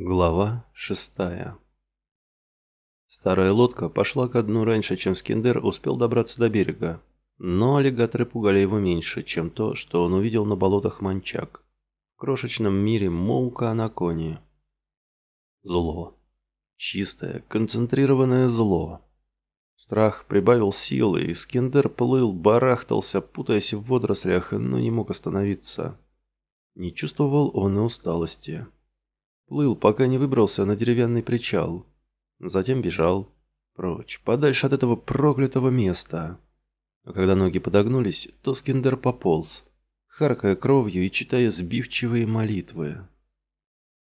Глава шестая Старая лодка пошла ко дну раньше, чем Скиндер успел добраться до берега, но аллигаторы пугали его меньше, чем то, что он увидел на болотах Манчак, в крошечном мире Моука Анакони. Зло. Чистое, концентрированное зло. Страх прибавил силы, и Скиндер плыл, барахтался, путаясь в водорослях, но не мог остановиться. Не чувствовал он и усталости. Плыл, пока не выбрался на деревянный причал. Затем бежал. Прочь, подальше от этого проклятого места. А когда ноги подогнулись, то Скиндер пополз, харкая кровью и читая сбивчивые молитвы.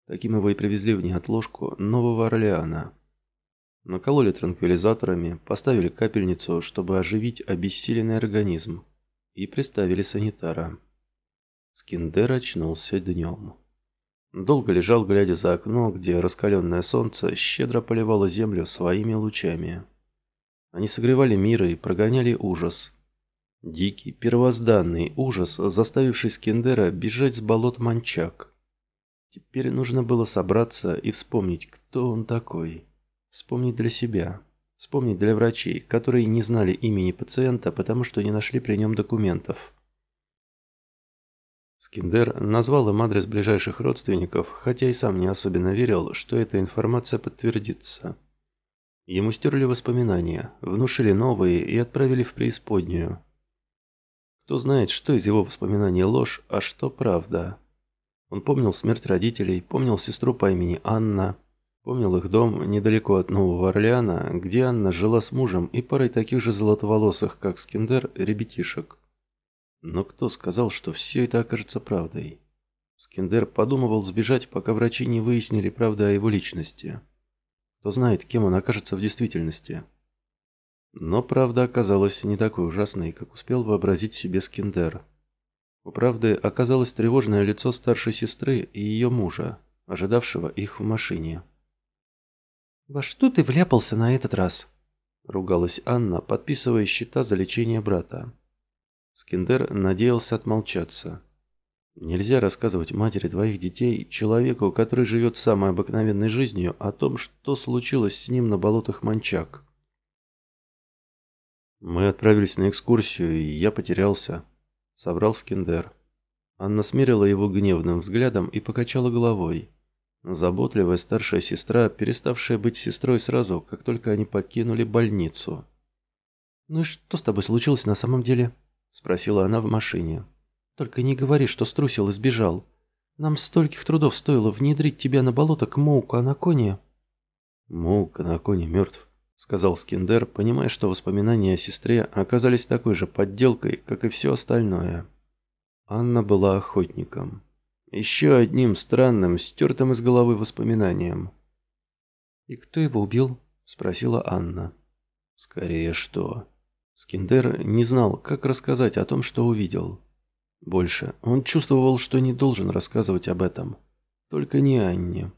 Таким его и привезли в неотложку Нового Орлеана. Накололи транквилизаторами, поставили капельницу, чтобы оживить обессиленный организм, и приставили санитара. Скиндер очнулся днем. Долго лежал, глядя за окно, где раскаленное солнце щедро поливало землю своими лучами. Они согревали мир и прогоняли ужас. Дикий, первозданный ужас, заставивший Скиндера бежать с болот Манчак. Теперь нужно было собраться и вспомнить, кто он такой. Вспомнить для себя. Вспомнить для врачей, которые не знали имени пациента, потому что не нашли при нем документов. Скиндер назвал им адрес ближайших родственников, хотя и сам не особенно верил, что эта информация подтвердится. Ему стерли воспоминания, внушили новые и отправили в преисподнюю. Кто знает, что из его воспоминаний ложь, а что правда. Он помнил смерть родителей, помнил сестру по имени Анна, помнил их дом недалеко от Нового Орлеана, где Анна жила с мужем и парой таких же золотоволосых, как Скиндер, ребятишек. Но кто сказал, что все это окажется правдой? Скиндер подумывал сбежать, пока врачи не выяснили правду о его личности. Кто знает, кем он окажется в действительности. Но правда оказалась не такой ужасной, как успел вообразить себе Скиндер. У правды оказалось тревожное лицо старшей сестры и ее мужа, ожидавшего их в машине. «Во что ты вляпался на этот раз?» – ругалась Анна, подписывая счета за лечение брата. Скиндер надеялся отмолчаться. Нельзя рассказывать матери двоих детей, человеку, который живет самой обыкновенной жизнью, о том, что случилось с ним на болотах Манчак. «Мы отправились на экскурсию, и я потерялся», — соврал Скиндер. Анна смерила его гневным взглядом и покачала головой. Заботливая старшая сестра, переставшая быть сестрой сразу, как только они покинули больницу. «Ну и что с тобой случилось на самом деле?» – спросила она в машине. «Только не говори, что струсил и сбежал. Нам стольких трудов стоило внедрить тебя на болото к Моуку Анаконе». «Моук Анаконе мертв», – сказал Скиндер, понимая, что воспоминания о сестре оказались такой же подделкой, как и все остальное. Анна была охотником. Еще одним странным, стертым из головы воспоминанием. «И кто его убил?» – спросила Анна. «Скорее что?» Скиндер не знал, как рассказать о том, что увидел. Больше, он чувствовал, что не должен рассказывать об этом. Только не Анне.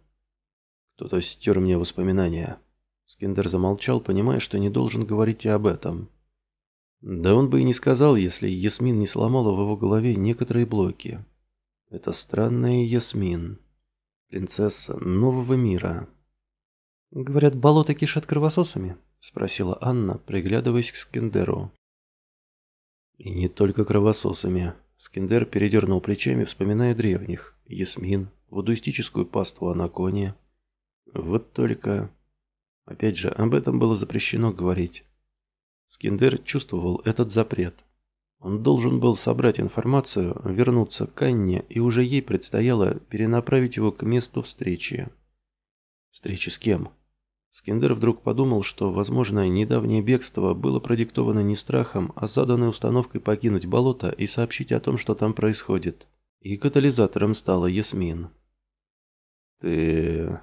Кто-то стер мне воспоминания. Скиндер замолчал, понимая, что не должен говорить и об этом. Да он бы и не сказал, если Ясмин не сломала в его голове некоторые блоки. Это странная Ясмин. Принцесса нового мира. Говорят, болото кишат кровососами. – спросила Анна, приглядываясь к Скиндеру. «И не только кровососами». Скиндер передернул плечами, вспоминая древних. Ясмин, вудуистическую паству Анакония. Вот только... Опять же, об этом было запрещено говорить. Скиндер чувствовал этот запрет. Он должен был собрать информацию, вернуться к Анне, и уже ей предстояло перенаправить его к месту встречи. Встречи с кем? Скиндер вдруг подумал, что, возможно, недавнее бегство было продиктовано не страхом, а заданной установкой покинуть болото и сообщить о том, что там происходит. И катализатором стала Ясмин. «Ты...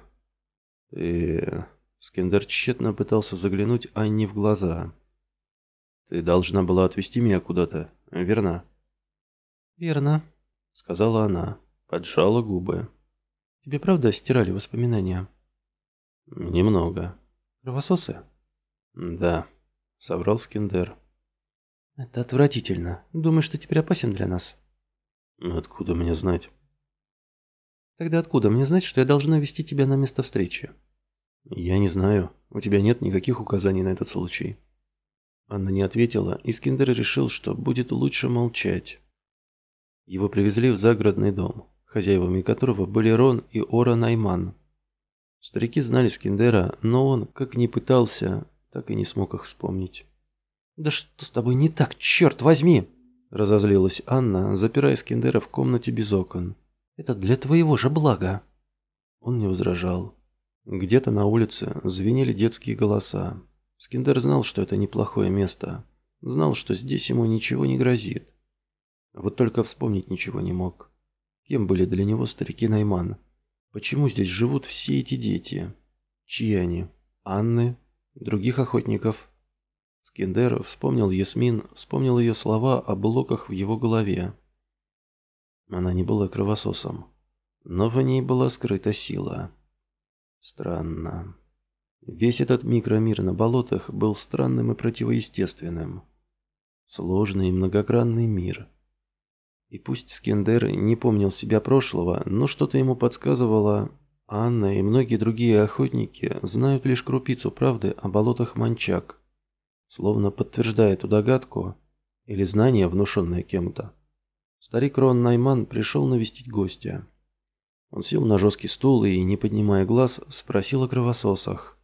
ты...» Скиндер тщетно пытался заглянуть Анне в глаза. «Ты должна была отвезти меня куда-то, верно?» «Верно», — сказала она, поджала губы. «Тебе правда стирали воспоминания?» Немного. Кровососы? Да, соврал Скиндер. Это отвратительно. Думаешь, что теперь опасен для нас? Откуда мне знать? Тогда откуда мне знать, что я должна вести тебя на место встречи? Я не знаю. У тебя нет никаких указаний на этот случай. Анна не ответила, и Скиндер решил, что будет лучше молчать. Его привезли в загородный дом, хозяевами которого были Рон и Ора Найман. Старики знали Скиндера, но он, как ни пытался, так и не смог их вспомнить. «Да что с тобой не так, черт возьми!» Разозлилась Анна, запирая Скиндера в комнате без окон. «Это для твоего же блага!» Он не возражал. Где-то на улице звенели детские голоса. Скиндер знал, что это неплохое место. Знал, что здесь ему ничего не грозит. Вот только вспомнить ничего не мог. Кем были для него старики Найман? Почему здесь живут все эти дети? Чьи они? Анны? Других охотников? Скиндер вспомнил Ясмин, вспомнил ее слова о блоках в его голове. Она не была кровососом, но в ней была скрыта сила. Странно. Весь этот микромир на болотах был странным и противоестественным. Сложный и многогранный мир. И пусть Скендер не помнил себя прошлого, но что-то ему подсказывало, Анна и многие другие охотники знают лишь крупицу правды о болотах Манчак, словно подтверждая эту догадку или знание, внушенное кем-то. Старик Рон Найман пришел навестить гостя. Он сел на жесткий стул и, не поднимая глаз, спросил о кровососах.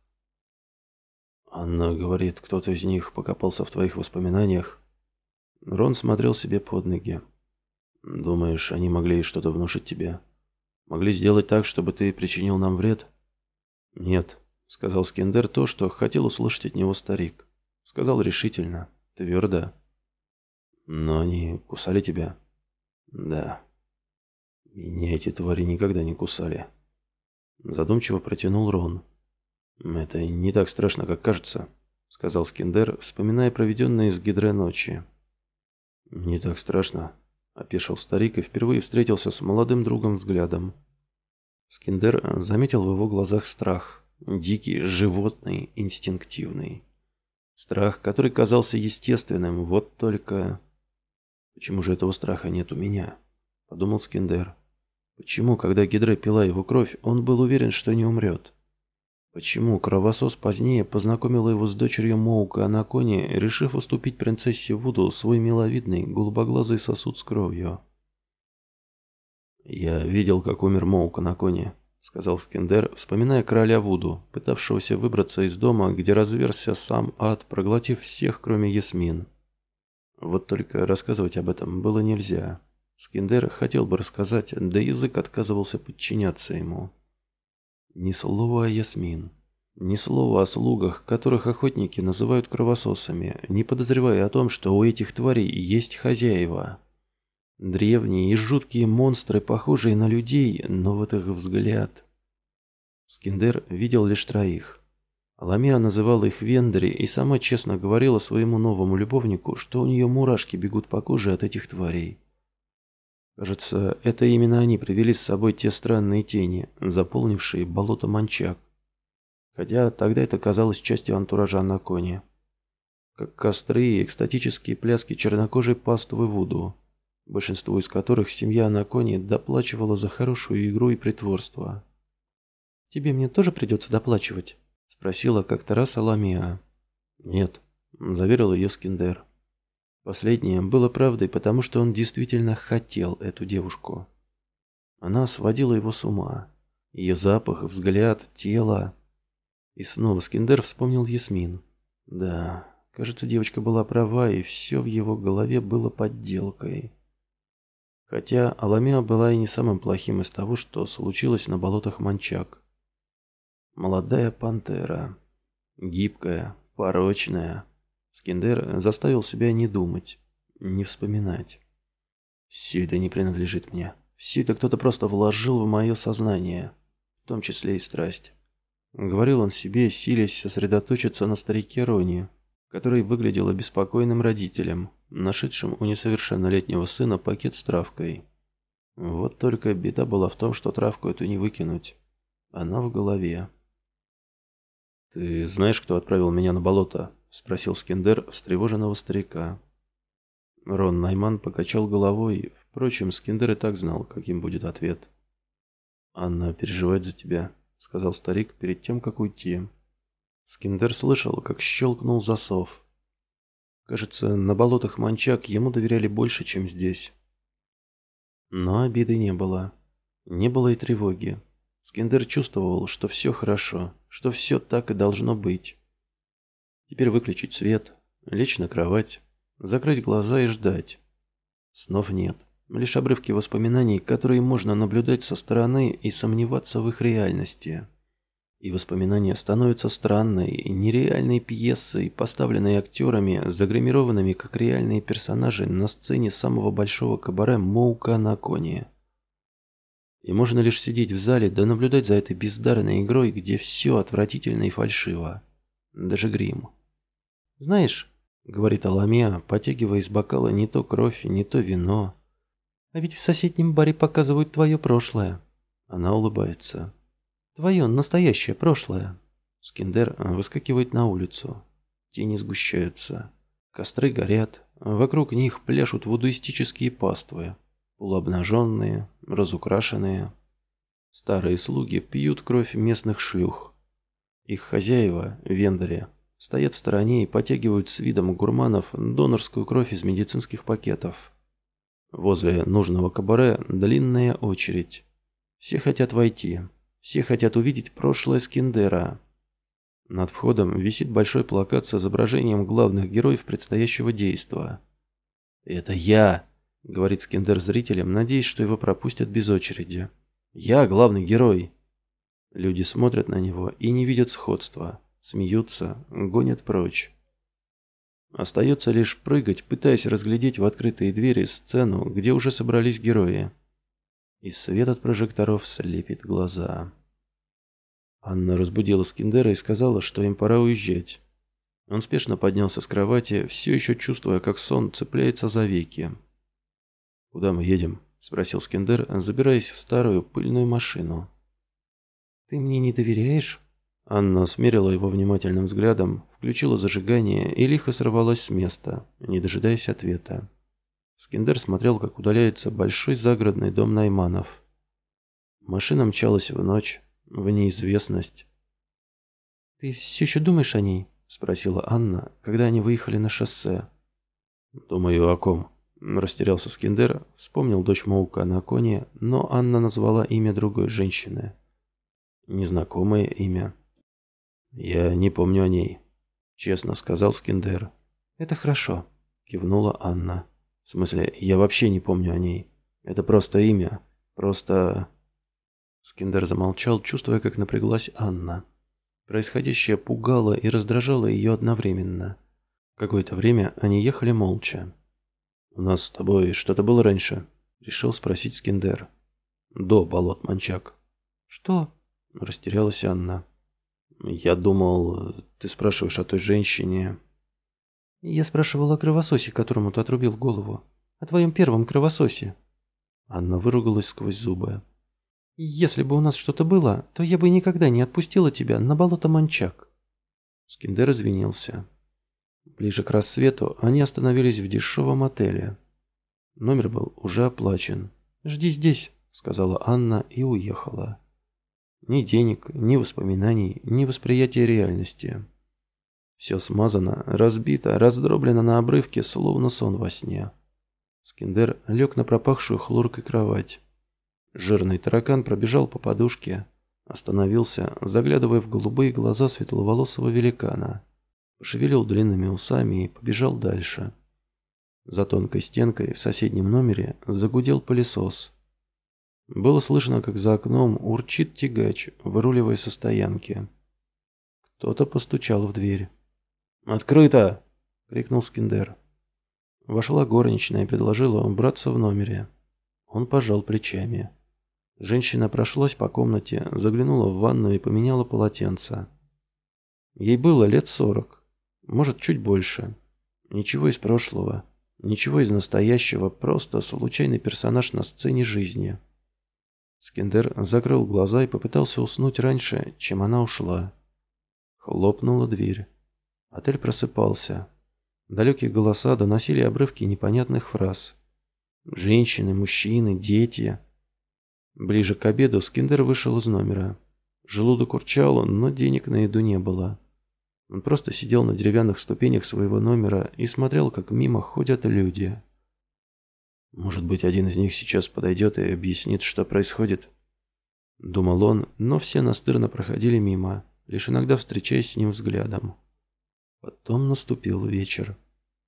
«Анна говорит, кто-то из них покопался в твоих воспоминаниях». Рон смотрел себе под ноги. «Думаешь, они могли что-то внушить тебе? Могли сделать так, чтобы ты причинил нам вред?» «Нет», — сказал Скендер то, что хотел услышать от него старик. Сказал решительно, твердо. «Но они кусали тебя?» «Да». «Меня эти твари никогда не кусали». Задумчиво протянул Рон. «Это не так страшно, как кажется», — сказал Скиндер, вспоминая проведенные с Гидре ночи. «Не так страшно», — опешил старик и впервые встретился с молодым другом взглядом. Скиндер заметил в его глазах страх, дикий, животный, инстинктивный. Страх, который казался естественным, вот только... «Почему же этого страха нет у меня?» — подумал Скиндер. «Почему, когда Гидре пила его кровь, он был уверен, что не умрет?» Почему кровосос позднее познакомила его с дочерью Моука Анакони, решив уступить принцессе Вуду свой миловидный голубоглазый сосуд с кровью? «Я видел, как умер Моук Анакони», — сказал Скендер, вспоминая короля Вуду, пытавшегося выбраться из дома, где разверся сам ад, проглотив всех, кроме Ясмин. Вот только рассказывать об этом было нельзя. Скендер хотел бы рассказать, да язык отказывался подчиняться ему. Ни слова о Ясмин. Ни слова о слугах, которых охотники называют кровососами, не подозревая о том, что у этих тварей есть хозяева. Древние и жуткие монстры, похожие на людей, но вот их взгляд... Скиндер видел лишь троих. Ламия называла их Вендери и сама честно говорила своему новому любовнику, что у нее мурашки бегут по коже от этих тварей. Кажется, это именно они привели с собой те странные тени, заполнившие болото Манчак. Хотя тогда это казалось частью антуража на коне. Как костры и экстатические пляски чернокожей паствы Вуду, большинству из которых семья Анакони доплачивала за хорошую игру и притворство. «Тебе мне тоже придется доплачивать?» – спросила как-то раз Аламия. «Нет», – заверил ее Скиндер. Последнее было правдой, потому что он действительно хотел эту девушку. Она сводила его с ума. Ее запах, взгляд, тело. И снова Скиндер вспомнил Ясмин. Да, кажется, девочка была права, и все в его голове было подделкой. Хотя Аламеа была и не самым плохим из того, что случилось на болотах Манчак. Молодая пантера. Гибкая, порочная, Скиндер заставил себя не думать, не вспоминать. Все это не принадлежит мне. Все это кто-то просто вложил в мое сознание, в том числе и страсть. Говорил он себе, силясь сосредоточиться на старике Рони, который выглядел обеспокоенным родителем, нашедшим у несовершеннолетнего сына пакет с травкой. Вот только беда была в том, что травку эту не выкинуть. Она в голове. «Ты знаешь, кто отправил меня на болото?» Спросил Скендер встревоженного старика. Рон Найман покачал головой, впрочем, Скендер и так знал, каким будет ответ. «Анна переживает за тебя», — сказал старик перед тем, как уйти. Скиндер слышал, как щелкнул засов. Кажется, на болотах Манчак ему доверяли больше, чем здесь. Но обиды не было. Не было и тревоги. Скиндер чувствовал, что все хорошо, что все так и должно быть. Теперь выключить свет, лечь на кровать, закрыть глаза и ждать. Снов нет. Лишь обрывки воспоминаний, которые можно наблюдать со стороны и сомневаться в их реальности. И воспоминания становятся странной, нереальной пьесой, поставленной актерами, загримированными как реальные персонажи на сцене самого большого кабаре Моука на коне. И можно лишь сидеть в зале да наблюдать за этой бездарной игрой, где все отвратительно и фальшиво. Даже грим. «Знаешь», — говорит Аламия, потягивая из бокала не то кровь, не то вино, «а ведь в соседнем баре показывают твое прошлое». Она улыбается. Твое настоящее прошлое. Скиндер выскакивает на улицу. Тени сгущаются. Костры горят. Вокруг них пляшут вудуистические паствы. Полуобнаженные, разукрашенные. Старые слуги пьют кровь местных шлюх. Их хозяева, вендори, стоят в стороне и потягивают с видом гурманов донорскую кровь из медицинских пакетов. Возле нужного кабаре длинная очередь. Все хотят войти. Все хотят увидеть прошлое Скиндера. Над входом висит большой плакат с изображением главных героев предстоящего действа. «Это я!» — говорит Скиндер зрителям, надеясь, что его пропустят без очереди. «Я главный герой!» Люди смотрят на него и не видят сходства, смеются, гонят прочь. Остается лишь прыгать, пытаясь разглядеть в открытые двери сцену, где уже собрались герои и свет от прожекторов слепит глаза. Анна разбудила Скиндера и сказала, что им пора уезжать. Он спешно поднялся с кровати, все еще чувствуя, как сон цепляется за веки. «Куда мы едем?» – спросил Скиндер, забираясь в старую пыльную машину. «Ты мне не доверяешь?» Анна смерила его внимательным взглядом, включила зажигание и лихо сорвалась с места, не дожидаясь ответа. Скиндер смотрел, как удаляется большой загородный дом Найманов. Машина мчалась в ночь, в неизвестность. «Ты все еще думаешь о ней?» – спросила Анна, когда они выехали на шоссе. «Думаю, о ком?» – растерялся Скиндер, вспомнил дочь Моука на коне, но Анна назвала имя другой женщины. Незнакомое имя. «Я не помню о ней», – честно сказал Скиндер. «Это хорошо», – кивнула Анна. В смысле, я вообще не помню о ней. Это просто имя. Просто...» Скиндер замолчал, чувствуя, как напряглась Анна. Происходящее пугало и раздражало ее одновременно. Какое-то время они ехали молча. «У нас с тобой что-то было раньше?» — решил спросить Скиндер. «До болот Манчак». «Что?» — растерялась Анна. «Я думал, ты спрашиваешь о той женщине...» Я спрашивал о кровососе, которому ты отрубил голову. О твоем первом кровососе. Анна выругалась сквозь зубы. Если бы у нас что-то было, то я бы никогда не отпустила тебя на болото Манчак. Скиндер извинился. Ближе к рассвету они остановились в дешевом отеле. Номер был уже оплачен. «Жди здесь», — сказала Анна и уехала. Ни денег, ни воспоминаний, ни восприятия реальности. Все смазано, разбито, раздроблено на обрывки, словно сон во сне. Скиндер лег на пропахшую хлоркой кровать. Жирный таракан пробежал по подушке, остановился, заглядывая в голубые глаза светловолосого великана. Пошевелил длинными усами и побежал дальше. За тонкой стенкой в соседнем номере загудел пылесос. Было слышно, как за окном урчит тягач, выруливая со стоянки. Кто-то постучал в дверь. «Открыто!» — крикнул Скиндер. Вошла горничная и предложила убраться в номере. Он пожал плечами. Женщина прошлась по комнате, заглянула в ванну и поменяла полотенце. Ей было лет сорок, может, чуть больше. Ничего из прошлого, ничего из настоящего, просто случайный персонаж на сцене жизни. Скиндер закрыл глаза и попытался уснуть раньше, чем она ушла. Хлопнула дверь. Отель просыпался. Далекие голоса доносили обрывки непонятных фраз. Женщины, мужчины, дети. Ближе к обеду Скиндер вышел из номера. Желудок урчал, но денег на еду не было. Он просто сидел на деревянных ступенях своего номера и смотрел, как мимо ходят люди. Может быть, один из них сейчас подойдет и объяснит, что происходит? Думал он, но все настырно проходили мимо, лишь иногда встречаясь с ним взглядом. Потом наступил вечер.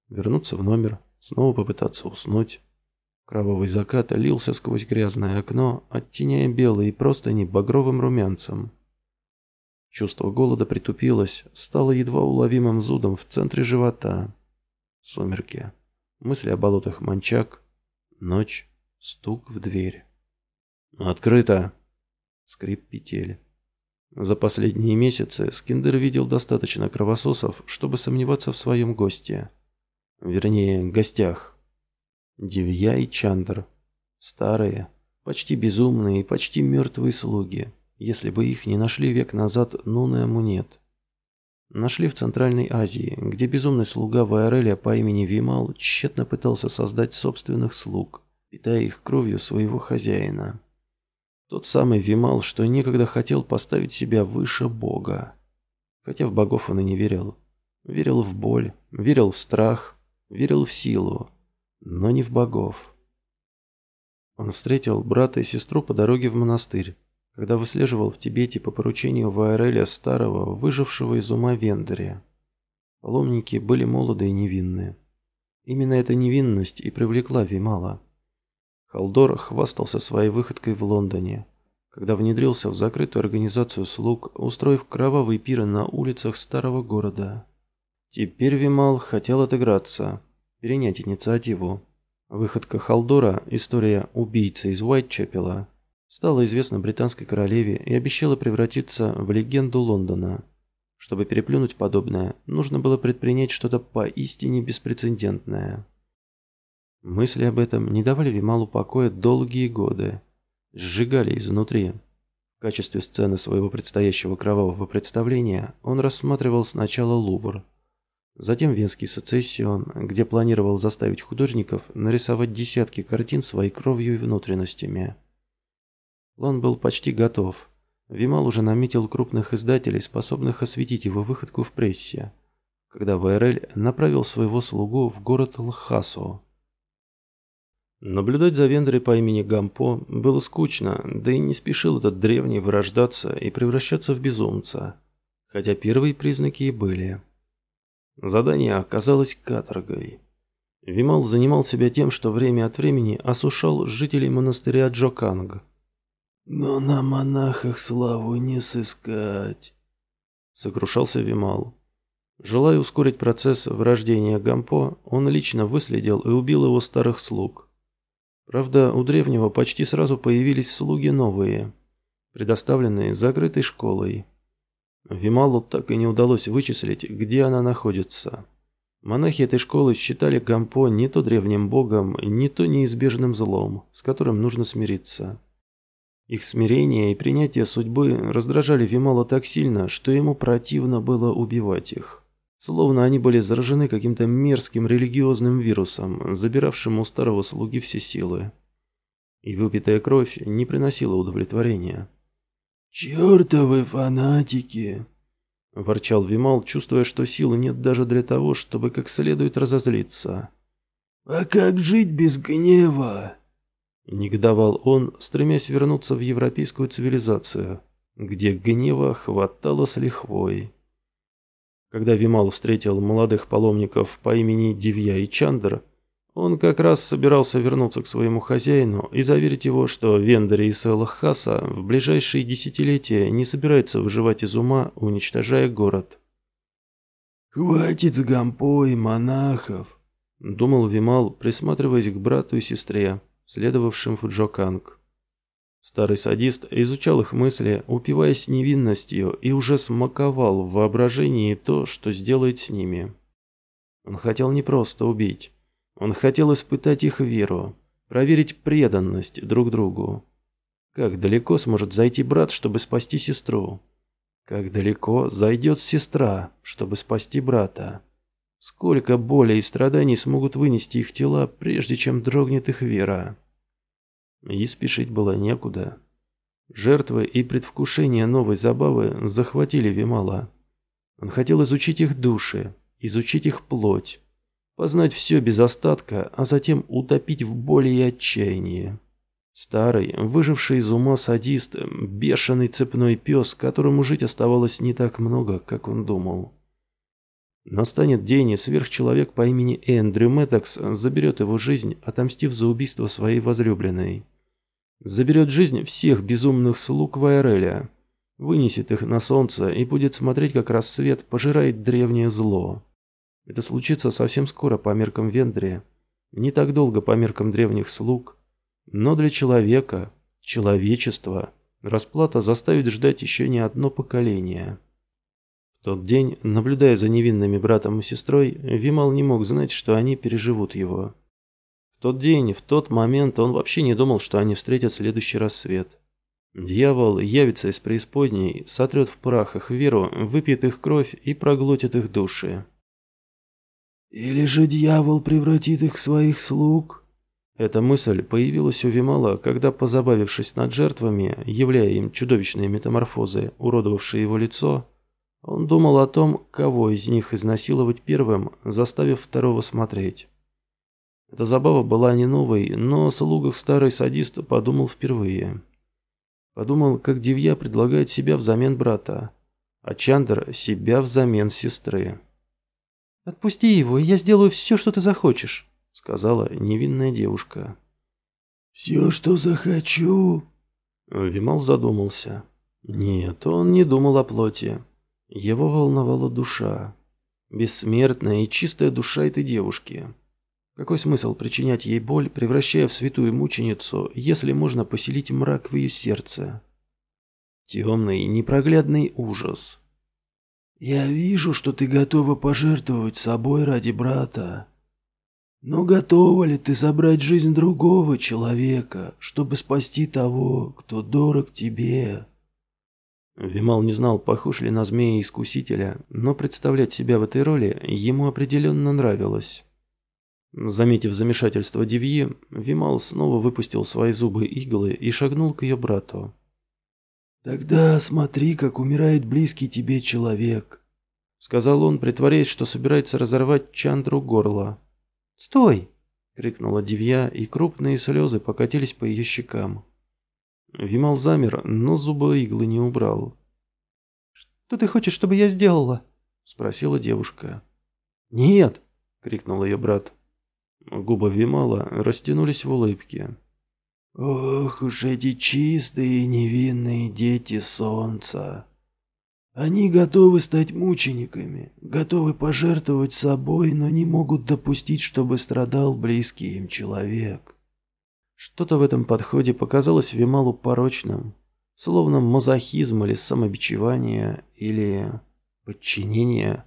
Вернуться в номер, снова попытаться уснуть. Кровавый закат лился сквозь грязное окно, оттеняя белые простыни багровым румянцем. Чувство голода притупилось, стало едва уловимым зудом в центре живота. Сумерки. Мысли о болотах Манчак. Ночь. Стук в дверь. «Открыто!» Скрип петель. За последние месяцы Скиндер видел достаточно кровососов, чтобы сомневаться в своем госте. Вернее, гостях. Дивья и Чандр. Старые, почти безумные и почти мертвые слуги, если бы их не нашли век назад Нун и Амунет. Нашли в Центральной Азии, где безумный слуга Вайореля по имени Вимал тщетно пытался создать собственных слуг, питая их кровью своего хозяина. Тот самый Вимал, что некогда хотел поставить себя выше Бога. Хотя в богов он и не верил. Верил в боль, верил в страх, верил в силу, но не в богов. Он встретил брата и сестру по дороге в монастырь, когда выслеживал в Тибете по поручению Ваэреля Старого, выжившего из ума Вендория. Паломники были молоды и невинны. Именно эта невинность и привлекла Вимала. Халдор хвастался своей выходкой в Лондоне, когда внедрился в закрытую организацию слуг, устроив кровавые пиры на улицах старого города. Теперь Вимал хотел отыграться, перенять инициативу. Выходка Халдора, история убийцы из Уайтчепела, стала известна британской королеве и обещала превратиться в легенду Лондона. Чтобы переплюнуть подобное, нужно было предпринять что-то поистине беспрецедентное. Мысли об этом не давали Вималу покоя долгие годы, сжигали изнутри. В качестве сцены своего предстоящего кровавого представления он рассматривал сначала Лувр – Затем Венский сецессион, где планировал заставить художников нарисовать десятки картин своей кровью и внутренностями. План был почти готов. Вимал уже наметил крупных издателей, способных осветить его выходку в прессе, когда ВРЛ направил своего слугу в город Лхасо. Наблюдать за Вендорой по имени Гампо было скучно, да и не спешил этот древний вырождаться и превращаться в безумца, хотя первые признаки и были. Задание оказалось каторгой. Вимал занимал себя тем, что время от времени осушал жителей монастыря Джоканг. «Но на монахах славу не сыскать», — сокрушался Вимал. Желая ускорить процесс врождения Гампо, он лично выследил и убил его старых слуг. Правда, у древнего почти сразу появились слуги новые, предоставленные закрытой школой. Вималу так и не удалось вычислить, где она находится. Монахи этой школы считали Гампо не то древним богом, не то неизбежным злом, с которым нужно смириться. Их смирение и принятие судьбы раздражали Вимала так сильно, что ему противно было убивать их. Словно они были заражены каким-то мерзким религиозным вирусом, забиравшим у старого слуги все силы. И выпитая кровь не приносила удовлетворения. «Чертовы фанатики!» – ворчал Вимал, чувствуя, что сил нет даже для того, чтобы как следует разозлиться. «А как жить без гнева?» Негодовал он, стремясь вернуться в европейскую цивилизацию, где гнева хватало с лихвой. Когда Вимал встретил молодых паломников по имени Дивья и Чандр, он как раз собирался вернуться к своему хозяину и заверить его, что Вендери и Селахаса в ближайшие десятилетия не собирается выживать из ума, уничтожая город. «Хватит с гампо и монахов», — думал Вимал, присматриваясь к брату и сестре, следовавшим в Джоканг. Старый садист изучал их мысли, упиваясь невинностью, и уже смаковал в воображении то, что сделает с ними. Он хотел не просто убить, он хотел испытать их веру, проверить преданность друг другу. Как далеко сможет зайти брат, чтобы спасти сестру? Как далеко зайдет сестра, чтобы спасти брата? Сколько боли и страданий смогут вынести их тела, прежде чем дрогнет их вера? И спешить было некуда. Жертвы и предвкушение новой забавы захватили Вимала. Он хотел изучить их души, изучить их плоть, познать все без остатка, а затем утопить в боли и отчаянии. Старый, выживший из ума садист, бешеный цепной пес, которому жить оставалось не так много, как он думал. Настанет день, и сверхчеловек по имени Эндрю Мэттекс заберет его жизнь, отомстив за убийство своей возлюбленной. Заберет жизнь всех безумных слуг Вайреля, вынесет их на солнце и будет смотреть, как рассвет пожирает древнее зло. Это случится совсем скоро по меркам Вендрия, не так долго по меркам древних слуг, но для человека, человечества, расплата заставит ждать еще не одно поколение. Тот день, наблюдая за невинными братом и сестрой, Вимал не мог знать, что они переживут его. В тот день, в тот момент он вообще не думал, что они встретят следующий рассвет. Дьявол явится из преисподней, сотрет в прах их веру, выпьет их кровь и проглотит их души. «Или же дьявол превратит их в своих слуг?» Эта мысль появилась у Вимала, когда, позабавившись над жертвами, являя им чудовищные метаморфозы, уродовавшие его лицо, он думал о том, кого из них изнасиловать первым, заставив второго смотреть. Эта забава была не новой, но о слугах старый садист подумал впервые. Подумал, как Девья предлагает себя взамен брата, а Чандр себя взамен сестры. «Отпусти его, и я сделаю все, что ты захочешь», сказала невинная девушка. «Все, что захочу». Вимал задумался. Нет, он не думал о плоти. Его волновала душа. Бессмертная и чистая душа этой девушки. Какой смысл причинять ей боль, превращая в святую мученицу, если можно поселить мрак в ее сердце? Темный, непроглядный ужас. «Я вижу, что ты готова пожертвовать собой ради брата», но готова ли ты забрать жизнь другого человека, чтобы спасти того, кто дорог тебе? Вимал не знал, похож ли на змея-искусителя, но представлять себя в этой роли ему определенно нравилось. Заметив замешательство Девьи, Вимал снова выпустил свои зубы иглы и шагнул к ее брату. «Тогда смотри, как умирает близкий тебе человек», — сказал он, притворяясь, что собирается разорвать Чандру горло. «Стой!» — крикнула Девья, и крупные слезы покатились по ее щекам. Вимал замер, но зубы иглы не убрал. «Что ты хочешь, чтобы я сделала?» — спросила девушка. «Нет!» — крикнул ее брат. Губы Вимала растянулись в улыбке. «Ох уж эти чистые невинные дети солнца!» Они готовы стать мучениками, готовы пожертвовать собой, но не могут допустить, чтобы страдал близкий им человек. Что-то в этом подходе показалось Вималу порочным, словно мазохизм или самобичевание, или подчинение,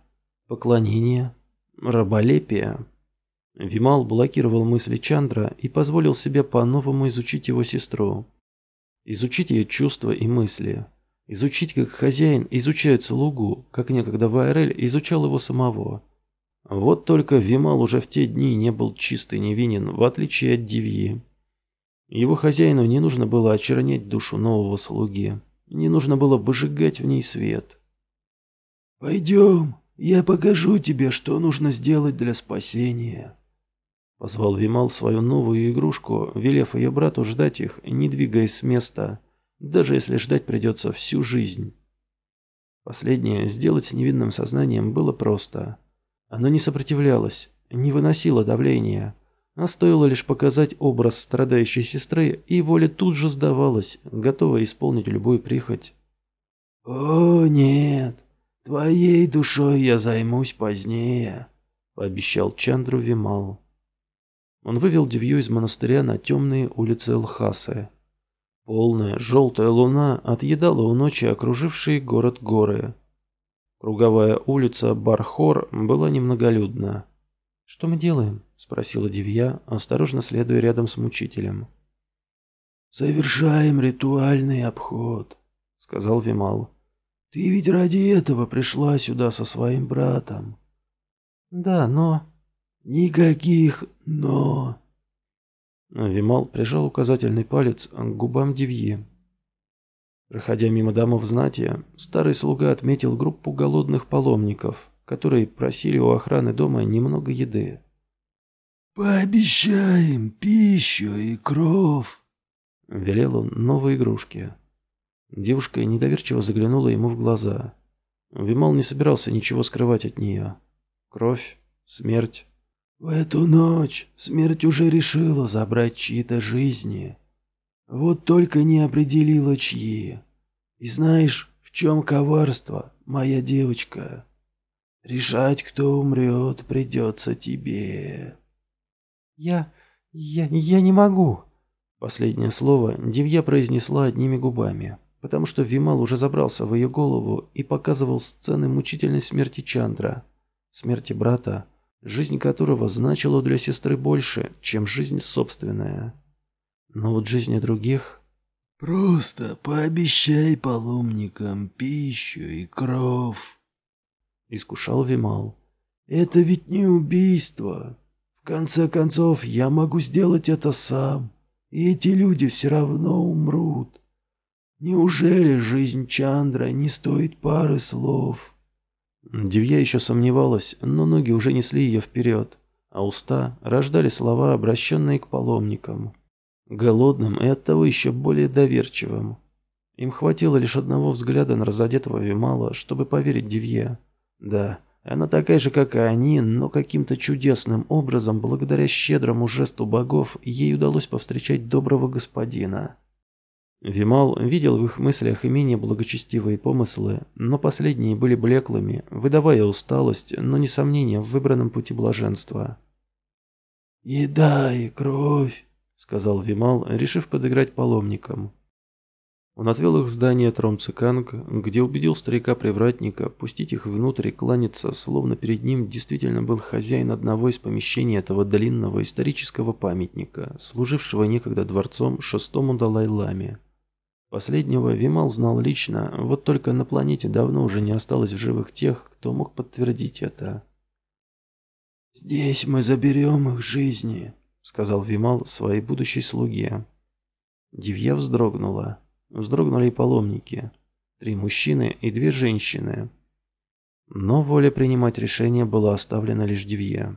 поклонение, раболепие. Вимал блокировал мысли Чандра и позволил себе по-новому изучить его сестру. Изучить ее чувства и мысли – Изучить, как хозяин изучает слугу, как некогда Вайрель изучал его самого. Вот только Вимал уже в те дни не был чист и невинен, в отличие от Дивьи. Его хозяину не нужно было очернять душу нового слуги. Не нужно было выжигать в ней свет. «Пойдем, я покажу тебе, что нужно сделать для спасения». Позвал Вимал свою новую игрушку, велев ее брату ждать их, не двигаясь с места – даже если ждать придется всю жизнь. Последнее сделать с невинным сознанием было просто. Оно не сопротивлялось, не выносило давления, а стоило лишь показать образ страдающей сестры, и воля тут же сдавалась, готовая исполнить любую прихоть. «О, нет, твоей душой я займусь позднее», — пообещал Чандру Вимал. Он вывел Девью из монастыря на темные улицы Лхасы. Полная желтая луна отъедала у ночи окружившие город горы. Круговая улица Бархор была немноголюдна. «Что мы делаем?» – спросила Девья, осторожно следуя рядом с мучителем. «Совершаем ритуальный обход», – сказал Вимал. «Ты ведь ради этого пришла сюда со своим братом». «Да, но...» «Никаких «но». Вимал прижал указательный палец к губам Дивье. Проходя мимо домов знати, старый слуга отметил группу голодных паломников, которые просили у охраны дома немного еды. «Пообещаем пищу и кров», — велел он новой игрушке. Девушка недоверчиво заглянула ему в глаза. Вимал не собирался ничего скрывать от нее. Кровь, смерть. «В эту ночь смерть уже решила забрать чьи-то жизни. Вот только не определила чьи. И знаешь, в чем коварство, моя девочка? Решать, кто умрет, придется тебе». «Я... я... я не могу!» Последнее слово Дивья произнесла одними губами, потому что Вимал уже забрался в ее голову и показывал сцены мучительной смерти Чандра, смерти брата, жизнь которого значила для сестры больше, чем жизнь собственная. Но вот жизни других... «Просто пообещай паломникам пищу и кров», — искушал Вимал. «Это ведь не убийство. В конце концов, я могу сделать это сам, и эти люди все равно умрут. Неужели жизнь Чандра не стоит пары слов? Дивья еще сомневалась, но ноги уже несли ее вперед, а уста рождали слова, обращенные к паломникам. Голодным и оттого еще более доверчивым. Им хватило лишь одного взгляда на разодетого Вимала, чтобы поверить Дивье. Да, она такая же, как и они, но каким-то чудесным образом, благодаря щедрому жесту богов, ей удалось повстречать доброго господина. Вимал видел в их мыслях и менее благочестивые помыслы, но последние были блеклыми, выдавая усталость, но не сомнение в выбранном пути блаженства. «Еда и кровь», — сказал Вимал, решив подыграть паломникам. Он отвел их в здание Тромциканг, где убедил старика-привратника пустить их внутрь и кланяться, словно перед ним действительно был хозяин одного из помещений этого длинного исторического памятника, служившего некогда дворцом шестому Далай-Ламе. Последнего Вимал знал лично, вот только на планете давно уже не осталось в живых тех, кто мог подтвердить это. «Здесь мы заберем их жизни», — сказал Вимал своей будущей слуге. Дивья вздрогнула. Вздрогнули паломники. Три мужчины и две женщины. Но воля принимать решение была оставлена лишь Дивье.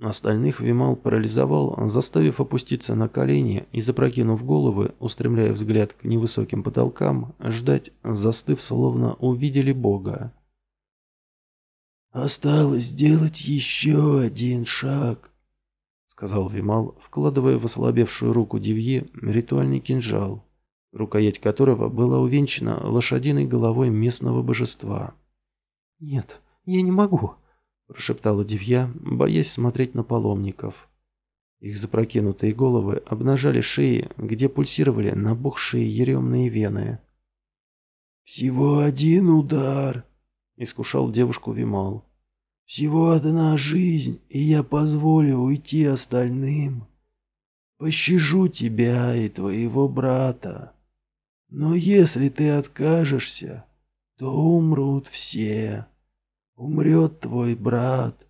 Остальных Вимал парализовал, заставив опуститься на колени и, запрокинув головы, устремляя взгляд к невысоким потолкам, ждать, застыв, словно увидели Бога. «Осталось сделать еще один шаг», — сказал Вимал, вкладывая в ослабевшую руку Дивье ритуальный кинжал рукоять которого была увенчана лошадиной головой местного божества. «Нет, я не могу», – прошептала Девья, боясь смотреть на паломников. Их запрокинутые головы обнажали шеи, где пульсировали набухшие еремные вены. «Всего один удар», – искушал девушку Вимал. «Всего одна жизнь, и я позволю уйти остальным. Пощажу тебя и твоего брата». Но если ты откажешься, то умрут все. Умрет твой брат,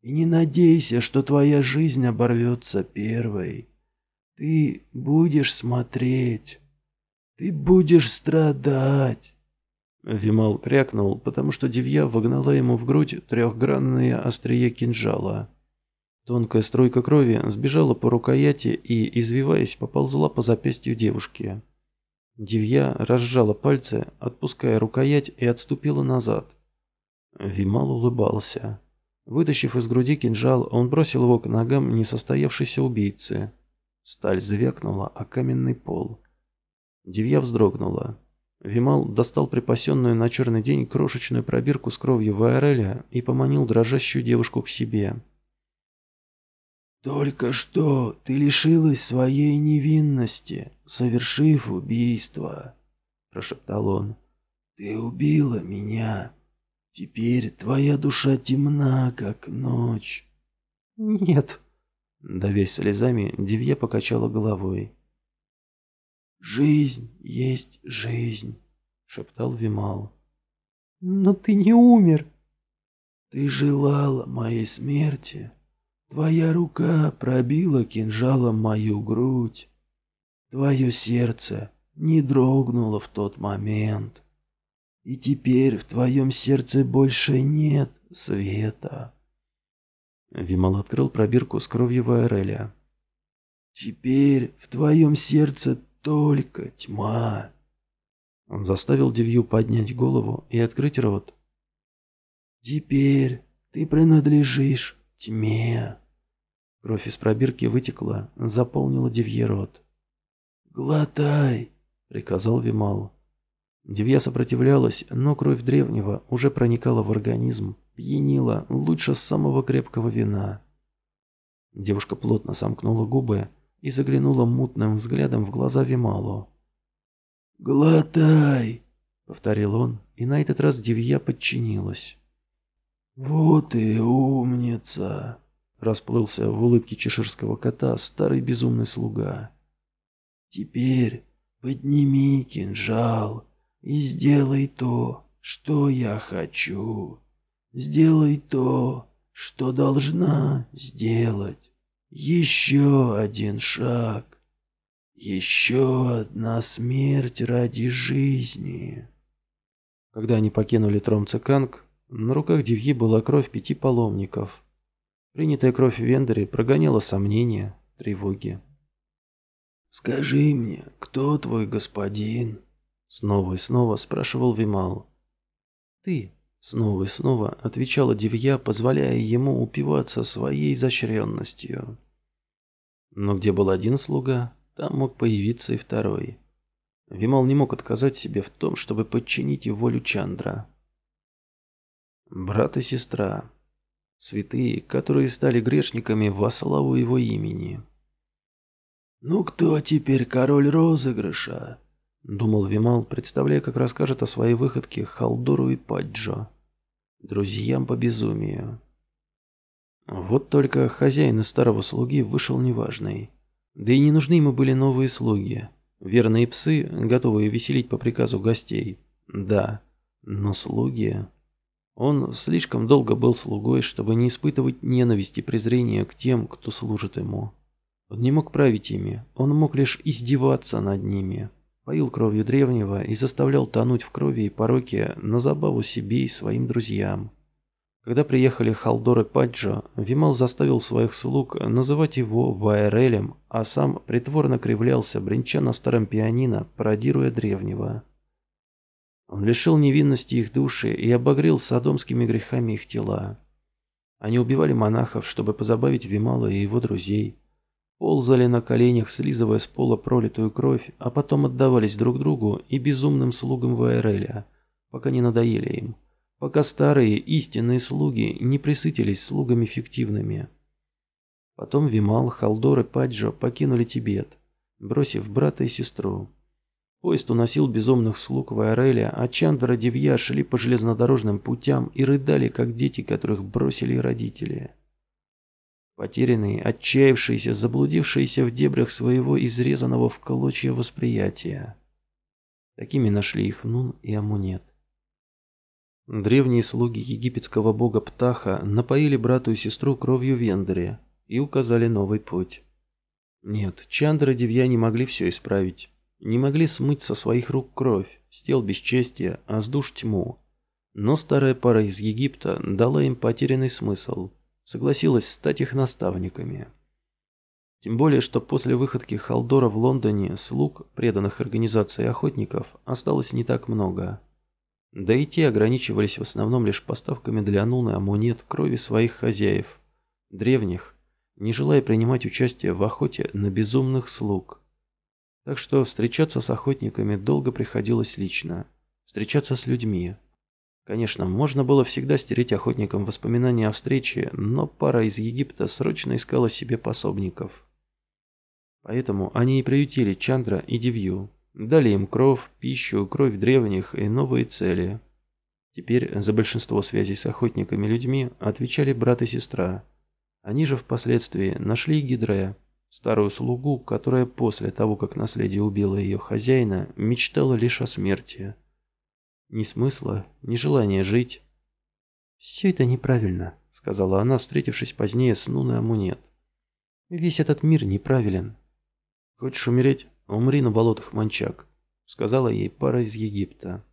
и не надейся, что твоя жизнь оборвется первой. Ты будешь смотреть, ты будешь страдать. Вимал крякнул, потому что Девья вогнала ему в грудь трехгранное острие кинжала. Тонкая струйка крови сбежала по рукояти и, извиваясь, поползла по запястью девушки. Девья разжала пальцы, отпуская рукоять, и отступила назад. Вимал улыбался. Вытащив из груди кинжал, он бросил его к ногам несостоявшейся убийцы. Сталь звякнула о каменный пол. Девья вздрогнула. Вимал достал припасенную на черный день крошечную пробирку с кровью Ваэреля и поманил дрожащую девушку к себе. «Только что ты лишилась своей невинности, совершив убийство», – прошептал он. «Ты убила меня. Теперь твоя душа темна, как ночь». «Нет», – давясь слезами, Девья покачала головой. «Жизнь есть жизнь», – шептал Вимал. «Но ты не умер». «Ты желала моей смерти». Твоя рука пробила кинжалом мою грудь. Твое сердце не дрогнуло в тот момент. И теперь в твоем сердце больше нет света. Вимал открыл пробирку с кровью Ваэреля. Теперь в твоем сердце только тьма. Он заставил Девью поднять голову и открыть рот. Теперь ты принадлежишь тьме. Кровь из пробирки вытекла, заполнила Девье рот. «Глотай!» — приказал Вимал. Девья сопротивлялась, но кровь древнего уже проникала в организм, пьянила лучше самого крепкого вина. Девушка плотно сомкнула губы и заглянула мутным взглядом в глаза Вималу. «Глотай!» — повторил он, и на этот раз Девья подчинилась. «Вот и умница!» — расплылся в улыбке чеширского кота старый безумный слуга. «Теперь подними кинжал и сделай то, что я хочу. Сделай то, что должна сделать. Еще один шаг. Еще одна смерть ради жизни». Когда они покинули Тромцеканг, на руках Девьи была кровь пяти паломников. Принятая кровь в Вендере прогоняла сомнения, тревоги. «Скажи мне, кто твой господин?» Снова и снова спрашивал Вимал. «Ты», — снова и снова отвечала Девья, позволяя ему упиваться своей изощренностью. Но где был один слуга, там мог появиться и второй. Вимал не мог отказать себе в том, чтобы подчинить волю Чандра. Брат и сестра. Святые, которые стали грешниками во славу его имени. «Ну кто теперь король розыгрыша?» Думал Вимал, представляя, как расскажет о своей выходке Халдору и Паджо. Друзьям по безумию. Вот только хозяин из старого слуги вышел неважный. Да и не нужны ему были новые слуги. Верные псы, готовые веселить по приказу гостей. Да, но слуги... Он слишком долго был слугой, чтобы не испытывать ненависти и презрения к тем, кто служит ему. Он не мог править ими, он мог лишь издеваться над ними. Поил кровью древнего и заставлял тонуть в крови и пороке на забаву себе и своим друзьям. Когда приехали Халдор и Паджо, Вимал заставил своих слуг называть его Ваэрелем, а сам притворно кривлялся, бренча на старом пианино, пародируя древнего. Он лишил невинности их души и обогрел садомскими грехами их тела. Они убивали монахов, чтобы позабавить Вимала и его друзей. Ползали на коленях, слизывая с пола пролитую кровь, а потом отдавались друг другу и безумным слугам Ваэреля, пока не надоели им, пока старые истинные слуги не присытились слугами фиктивными. Потом Вимал, Халдор и Паджо покинули Тибет, бросив брата и сестру. Поезд уносил безумных слуг Вайореля, а Чандра Девья шли по железнодорожным путям и рыдали, как дети, которых бросили родители. Потерянные, отчаявшиеся, заблудившиеся в дебрях своего изрезанного в клочья восприятия. Такими нашли их Нун и Амунет. Древние слуги египетского бога Птаха напоили брату и сестру кровью Вендере и указали новый путь. Нет, Чандра и Девья не могли все исправить не могли смыть со своих рук кровь, с тел бесчестия, а с душ тьму. Но старая пара из Египта дала им потерянный смысл, согласилась стать их наставниками. Тем более, что после выходки Халдора в Лондоне слуг, преданных организации охотников, осталось не так много. Да и те ограничивались в основном лишь поставками для Нуны амунет крови своих хозяев, древних, не желая принимать участие в охоте на безумных слуг. Так что встречаться с охотниками долго приходилось лично. Встречаться с людьми. Конечно, можно было всегда стереть охотникам воспоминания о встрече, но пара из Египта срочно искала себе пособников. Поэтому они и приютили Чандра и Дивью, дали им кровь, пищу, кровь древних и новые цели. Теперь за большинство связей с охотниками-людьми отвечали брат и сестра. Они же впоследствии нашли Гидрея, Старую слугу, которая после того, как наследие убило ее хозяина, мечтала лишь о смерти. Ни смысла, ни желания жить. «Все это неправильно», — сказала она, встретившись позднее с Нуной Амунет. «Весь этот мир неправилен». «Хочешь умереть? Умри на болотах Манчак», — сказала ей пара из Египта.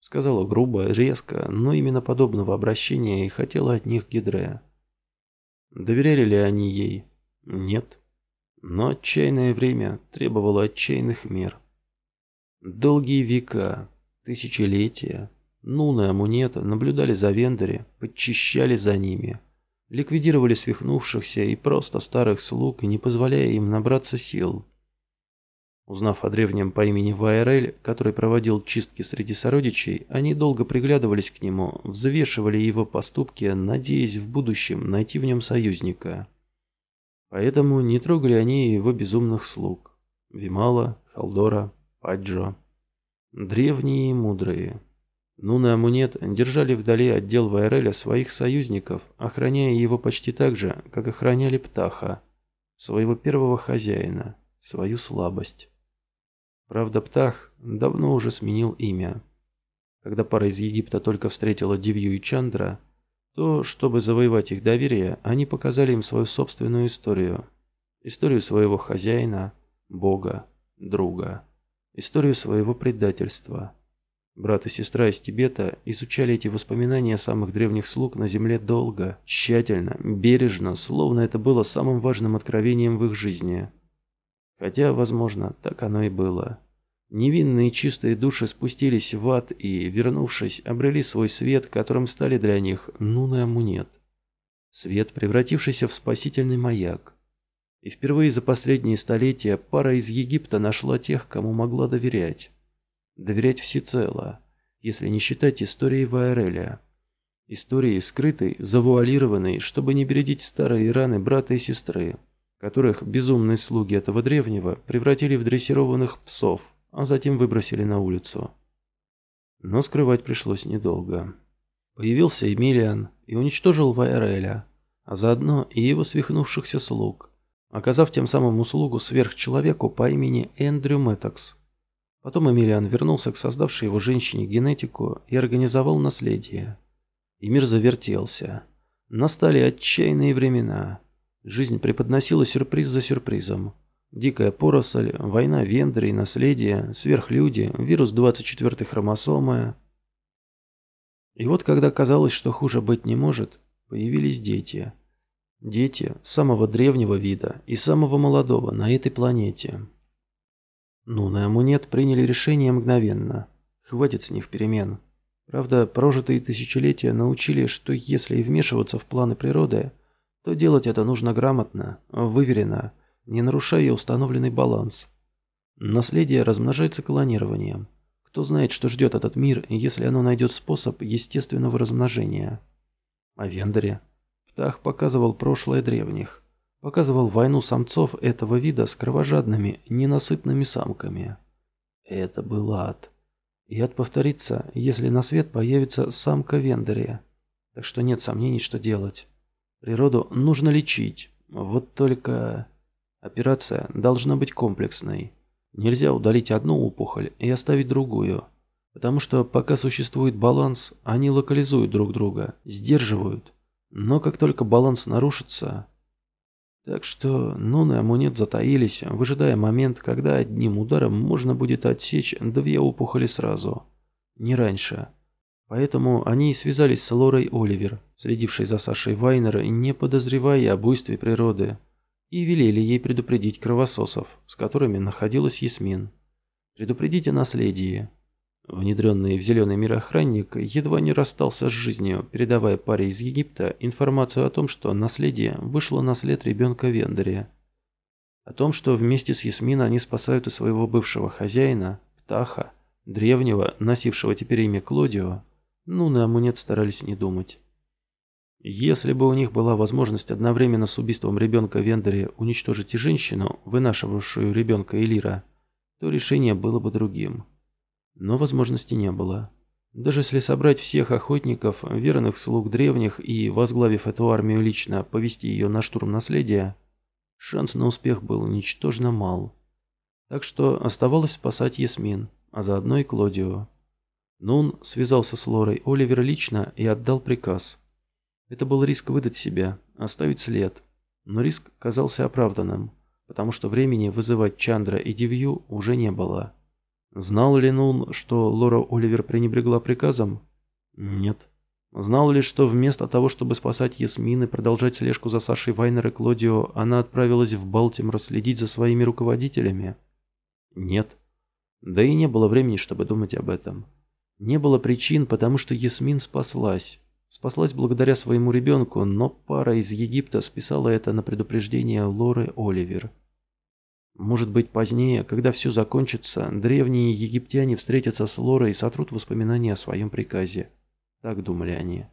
Сказала грубо, резко, но именно подобного обращения и хотела от них Гидрея. Доверяли ли они ей? Нет. Но отчаянное время требовало отчаянных мер. Долгие века, тысячелетия, Нуна и Амунета наблюдали за Вендоре, подчищали за ними, ликвидировали свихнувшихся и просто старых слуг, не позволяя им набраться сил. Узнав о древнем по имени Вайрель, который проводил чистки среди сородичей, они долго приглядывались к нему, взвешивали его поступки, надеясь в будущем найти в нем союзника. Поэтому не трогали они его безумных слуг. Вимала, Халдора, Паджо. Древние и мудрые. Нун и Амунет держали вдали отдел Вайреля своих союзников, охраняя его почти так же, как охраняли Птаха, своего первого хозяина, свою слабость. Правда, Птах давно уже сменил имя. Когда пара из Египта только встретила Дивью и Чандра, то, чтобы завоевать их доверие, они показали им свою собственную историю. Историю своего хозяина, бога, друга. Историю своего предательства. Брат и сестра из Тибета изучали эти воспоминания самых древних слуг на земле долго, тщательно, бережно, словно это было самым важным откровением в их жизни – Хотя, возможно, так оно и было. Невинные чистые души спустились в ад и, вернувшись, обрели свой свет, которым стали для них Нун и Амунет. Свет, превратившийся в спасительный маяк. И впервые за последние столетия пара из Египта нашла тех, кому могла доверять. Доверять всецело, если не считать истории Ваэреля. Истории скрытой, завуалированной, чтобы не бередить старые раны брата и сестры которых безумные слуги этого древнего превратили в дрессированных псов, а затем выбросили на улицу. Но скрывать пришлось недолго. Появился Эмилиан и уничтожил Вайреля, а заодно и его свихнувшихся слуг, оказав тем самым услугу сверхчеловеку по имени Эндрю Мэттокс. Потом Эмилиан вернулся к создавшей его женщине генетику и организовал наследие. И мир завертелся. Настали отчаянные времена – Жизнь преподносила сюрприз за сюрпризом. Дикая поросль, война Вендры и наследие, сверхлюди, вирус 24-й хромосомы. И вот когда казалось, что хуже быть не может, появились дети. Дети самого древнего вида и самого молодого на этой планете. Ну, на Амунет приняли решение мгновенно. Хватит с них перемен. Правда, прожитые тысячелетия научили, что если и вмешиваться в планы природы – то делать это нужно грамотно, выверенно, не нарушая установленный баланс. Наследие размножается клонированием. Кто знает, что ждет этот мир, если оно найдет способ естественного размножения. О Вендоре. Птах показывал прошлое древних. Показывал войну самцов этого вида с кровожадными, ненасытными самками. Это был ад. И ад повторится, если на свет появится самка Вендоре. Так что нет сомнений, что делать. Природу нужно лечить. Вот только операция должна быть комплексной. Нельзя удалить одну опухоль и оставить другую. Потому что пока существует баланс, они локализуют друг друга, сдерживают. Но как только баланс нарушится... Так что Нун и Амунет затаились, выжидая момент, когда одним ударом можно будет отсечь две опухоли сразу. Не раньше. Поэтому они и связались с Лорой Оливер, следившей за Сашей Вайнер, не подозревая об буйстве природы, и велели ей предупредить кровососов, с которыми находилась Ясмин. Предупредить о наследии. Внедренный в зеленый мир охранник едва не расстался с жизнью, передавая паре из Египта информацию о том, что наследие вышло на след ребенка Вендере. О том, что вместе с Ясмин они спасают у своего бывшего хозяина, Птаха, древнего, носившего теперь имя Клодио, ну, на амунет старались не думать. Если бы у них была возможность одновременно с убийством ребенка Вендери уничтожить и женщину, вынашивавшую ребенка Элира, то решение было бы другим. Но возможности не было. Даже если собрать всех охотников, верных слуг древних и, возглавив эту армию лично, повести ее на штурм наследия, шанс на успех был ничтожно мал. Так что оставалось спасать Ясмин, а заодно и Клодио. Нун связался с Лорой Оливер лично и отдал приказ. Это был риск выдать себя, оставить след. Но риск казался оправданным, потому что времени вызывать Чандра и Дивью уже не было. Знал ли Нун, что Лора Оливер пренебрегла приказом? Нет. Знал ли, что вместо того, чтобы спасать Ясмин и продолжать слежку за Сашей Вайнер и Клодио, она отправилась в Балтимор следить за своими руководителями? Нет. Да и не было времени, чтобы думать об этом. Не было причин, потому что Ясмин спаслась. Спаслась благодаря своему ребенку, но пара из Египта списала это на предупреждение Лоры Оливер. Может быть, позднее, когда все закончится, древние египтяне встретятся с Лорой и сотрут воспоминания о своем приказе. Так думали они.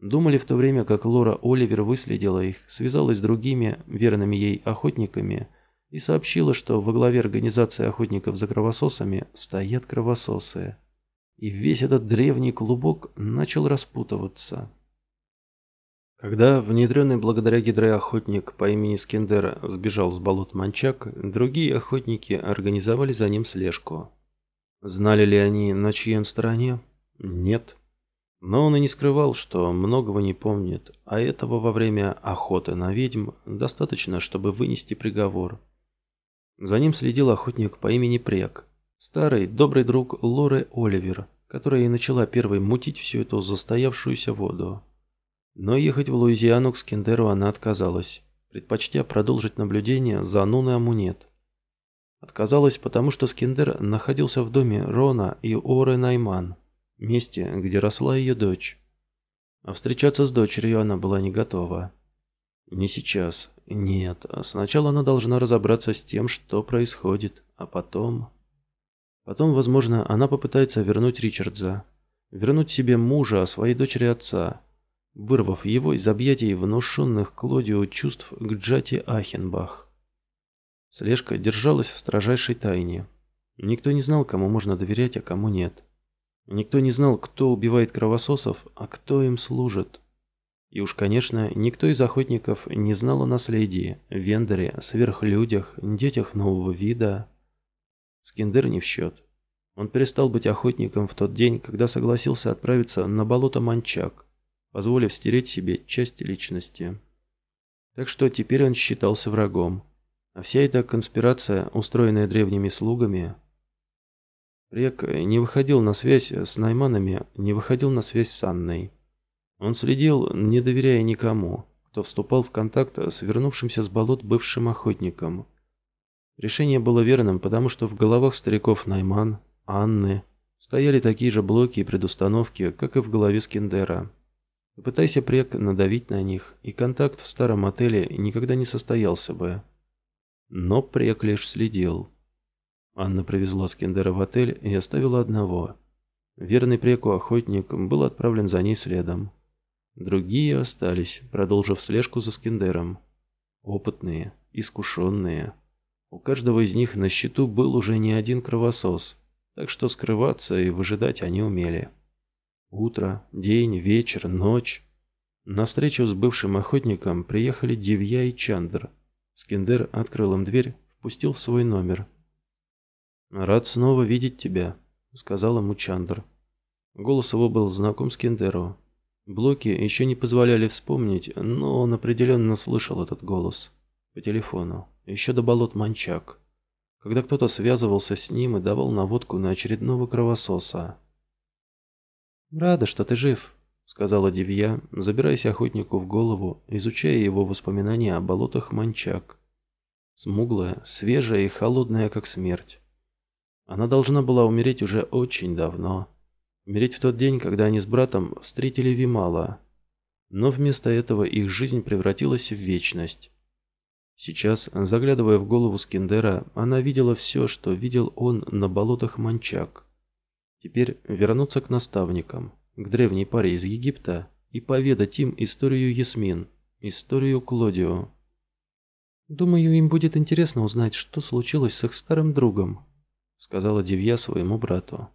Думали в то время, как Лора Оливер выследила их, связалась с другими верными ей охотниками и сообщила, что во главе организации охотников за кровососами стоят кровососы. И весь этот древний клубок начал распутываться. Когда внедренный благодаря гидре охотник по имени Скендера сбежал с болот Манчак, другие охотники организовали за ним слежку. Знали ли они, на чьей он стороне? Нет. Но он и не скрывал, что многого не помнит, а этого во время охоты на ведьм достаточно, чтобы вынести приговор. За ним следил охотник по имени Прек, старый добрый друг Лоры Оливер, которая и начала первой мутить всю эту застоявшуюся воду. Но ехать в Луизиану к Скендеру она отказалась, предпочтя продолжить наблюдение за Нуной Амунет. Отказалась, потому что Скендер находился в доме Рона и Оры Найман – месте, где росла ее дочь. А встречаться с дочерью она была не готова. Не сейчас. Нет. Сначала она должна разобраться с тем, что происходит, а потом... Потом, возможно, она попытается вернуть Ричардза. Вернуть себе мужа, а своей дочери отца, вырвав его из объятий внушенных Клодио чувств к Джати Ахенбах. Слежка держалась в строжайшей тайне. Никто не знал, кому можно доверять, а кому нет. Никто не знал, кто убивает кровососов, а кто им служит. И уж, конечно, никто из охотников не знал о наследии, вендоре, сверхлюдях, детях нового вида. Скиндер не в счет. Он перестал быть охотником в тот день, когда согласился отправиться на болото Манчак, позволив стереть себе часть личности. Так что теперь он считался врагом. А вся эта конспирация, устроенная древними слугами, Рек не выходил на связь с Найманами, не выходил на связь с Анной. Он следил, не доверяя никому, кто вступал в контакт с вернувшимся с болот бывшим охотником. Решение было верным, потому что в головах стариков Найман, Анны стояли такие же блоки и предустановки, как и в голове Скиндера. Попытайся Прек надавить на них, и контакт в старом отеле никогда не состоялся бы. Но Прек лишь следил. Анна привезла Скендера в отель и оставила одного. Верный Преку охотник был отправлен за ней следом. Другие остались, продолжив слежку за Скендером. Опытные, искушенные. У каждого из них на счету был уже не один кровосос, так что скрываться и выжидать они умели. Утро, день, вечер, ночь. На встречу с бывшим охотником приехали Дивья и Чандр. Скендер открыл им дверь, впустил в свой номер – «Рад снова видеть тебя», — сказал ему Чандр. Голос его был знаком с Кендеру. Блоки еще не позволяли вспомнить, но он определенно слышал этот голос. По телефону. Еще до болот Манчак. Когда кто-то связывался с ним и давал наводку на очередного кровососа. «Рада, что ты жив», — сказала Девья, забираясь охотнику в голову, изучая его воспоминания о болотах Манчак. Смуглая, свежая и холодная, как смерть. Она должна была умереть уже очень давно. Умереть в тот день, когда они с братом встретили Вимала. Но вместо этого их жизнь превратилась в вечность. Сейчас, заглядывая в голову Скиндера, она видела все, что видел он на болотах Манчак. Теперь вернуться к наставникам, к древней паре из Египта и поведать им историю Ясмин, историю Клодио. Думаю, им будет интересно узнать, что случилось с их старым другом, сказала Девья своему брату.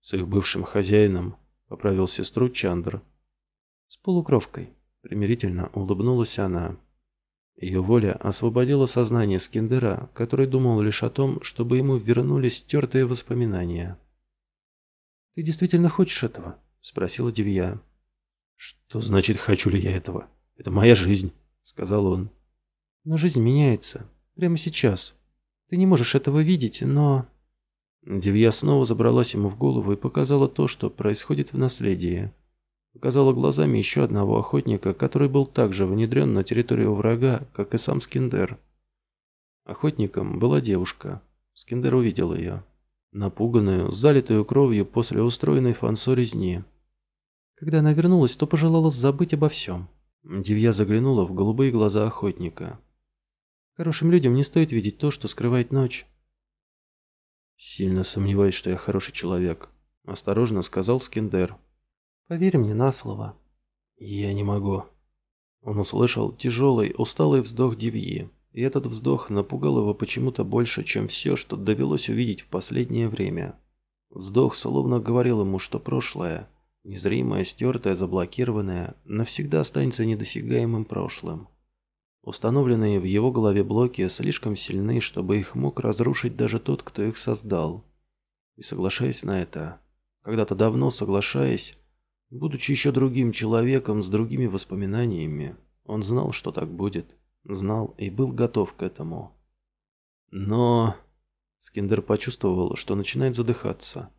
С их бывшим хозяином поправил сестру Чандр. С полукровкой, примирительно улыбнулась она. Ее воля освободила сознание Скиндера, который думал лишь о том, чтобы ему вернулись стертые воспоминания. «Ты действительно хочешь этого?» – спросила Девья. «Что значит, хочу ли я этого? Это моя жизнь», – сказал он. «Но жизнь меняется. Прямо сейчас. Ты не можешь этого видеть, но...» Девья снова забралась ему в голову и показала то, что происходит в наследии. Показала глазами еще одного охотника, который был также внедрен на территорию врага, как и сам Скиндер. Охотником была девушка. Скиндер увидел ее. Напуганную, залитую кровью после устроенной Фансо резни. Когда она вернулась, то пожелала забыть обо всем. Девья заглянула в голубые глаза охотника. Хорошим людям не стоит видеть то, что скрывает ночь. «Сильно сомневаюсь, что я хороший человек», – осторожно сказал Скиндер. Поверь мне на слово. Я не могу. Он услышал тяжелый, усталый вздох Дивьи, и этот вздох напугал его почему-то больше, чем все, что довелось увидеть в последнее время. Вздох словно говорил ему, что прошлое, незримое, стертое, заблокированное, навсегда останется недосягаемым прошлым. Установленные в его голове блоки слишком сильны, чтобы их мог разрушить даже тот, кто их создал. И соглашаясь на это, когда-то давно соглашаясь, Будучи еще другим человеком с другими воспоминаниями, он знал, что так будет. Знал и был готов к этому. Но... Скиндер почувствовал, что начинает задыхаться.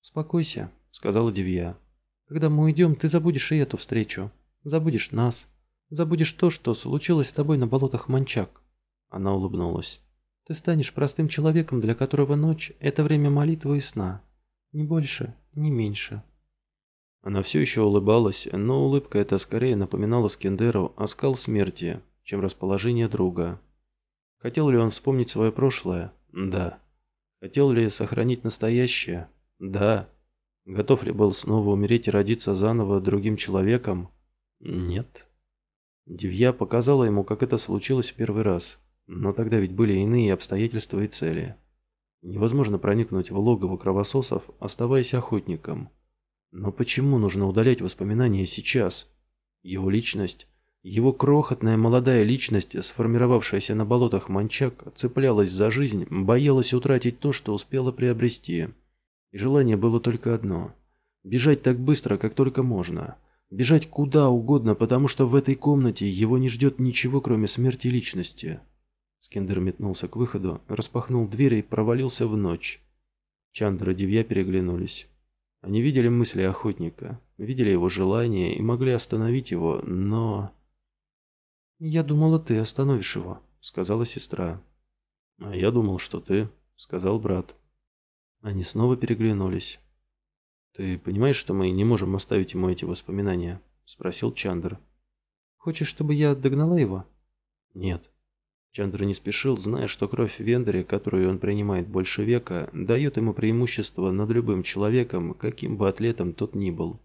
«Успокойся», — сказала Девья. «Когда мы уйдем, ты забудешь и эту встречу. Забудешь нас. Забудешь то, что случилось с тобой на болотах Манчак». Она улыбнулась. «Ты станешь простым человеком, для которого ночь — это время молитвы и сна. Ни больше, ни меньше». Она все еще улыбалась, но улыбка эта скорее напоминала Скендеру оскал смерти, чем расположение друга. Хотел ли он вспомнить свое прошлое? Да. Хотел ли сохранить настоящее? Да. Готов ли был снова умереть и родиться заново другим человеком? Нет. Девья показала ему, как это случилось в первый раз, но тогда ведь были иные обстоятельства и цели. Невозможно проникнуть в логово кровососов, оставаясь охотником – но почему нужно удалять воспоминания сейчас? Его личность, его крохотная молодая личность, сформировавшаяся на болотах Манчак, цеплялась за жизнь, боялась утратить то, что успела приобрести. И желание было только одно – бежать так быстро, как только можно. Бежать куда угодно, потому что в этой комнате его не ждет ничего, кроме смерти личности. Скендер метнулся к выходу, распахнул дверь и провалился в ночь. Чандра и Девья переглянулись. Они видели мысли охотника, видели его желание и могли остановить его, но... «Я думала, ты остановишь его», — сказала сестра. «А я думал, что ты», — сказал брат. Они снова переглянулись. «Ты понимаешь, что мы не можем оставить ему эти воспоминания?» — спросил Чандр. «Хочешь, чтобы я догнала его?» «Нет. Чандра не спешил, зная, что кровь Вендери, которую он принимает больше века, дает ему преимущество над любым человеком, каким бы атлетом тот ни был.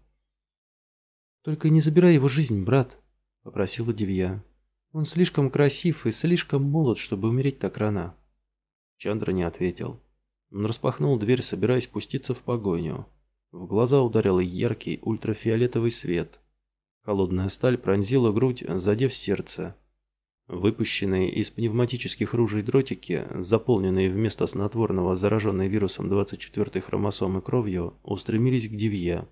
«Только не забирай его жизнь, брат», — попросила Девья. «Он слишком красив и слишком молод, чтобы умереть так рано». Чандра не ответил. Он распахнул дверь, собираясь пуститься в погоню. В глаза ударил яркий ультрафиолетовый свет. Холодная сталь пронзила грудь, задев сердце. Выпущенные из пневматических ружей дротики, заполненные вместо снотворного зараженной вирусом 24-й хромосомы кровью, устремились к Девье.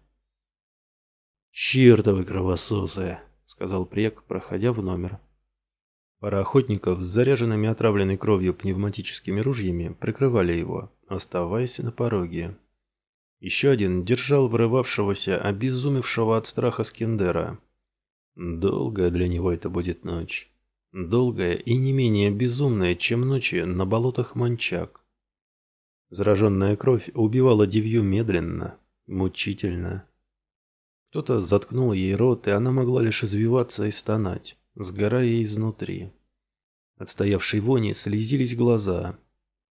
«Чертовы кровососы!» — сказал Прек, проходя в номер. Пара охотников с заряженными отравленной кровью пневматическими ружьями прикрывали его, оставаясь на пороге. Еще один держал вырывавшегося, обезумевшего от страха Скендера. Долгая для него это будет ночь. Долгая и не менее безумная, чем ночи на болотах Манчак. Зараженная кровь убивала Девью медленно, мучительно. Кто-то заткнул ей рот, и она могла лишь извиваться и стонать, сгорая изнутри. От стоявшей вони слезились глаза.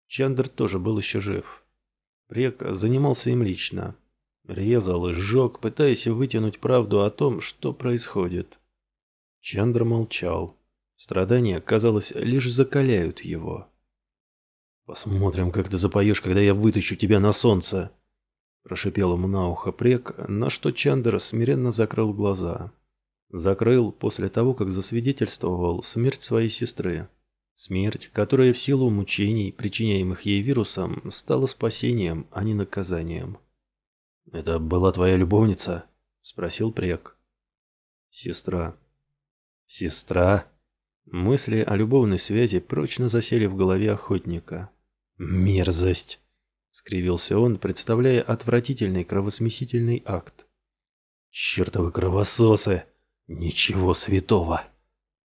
Чандр тоже был еще жив. Прек занимался им лично. Резал и сжег, пытаясь вытянуть правду о том, что происходит. Чандр молчал. Страдания, казалось, лишь закаляют его. «Посмотрим, как ты запоешь, когда я вытащу тебя на солнце!» Прошипел ему на ухо прек, на что Чандер смиренно закрыл глаза. Закрыл после того, как засвидетельствовал смерть своей сестры. Смерть, которая в силу мучений, причиняемых ей вирусом, стала спасением, а не наказанием. «Это была твоя любовница?» – спросил Прек. «Сестра». «Сестра?» Мысли о любовной связи прочно засели в голове охотника. «Мерзость!» — скривился он, представляя отвратительный кровосмесительный акт. «Чертовы кровососы! Ничего святого!»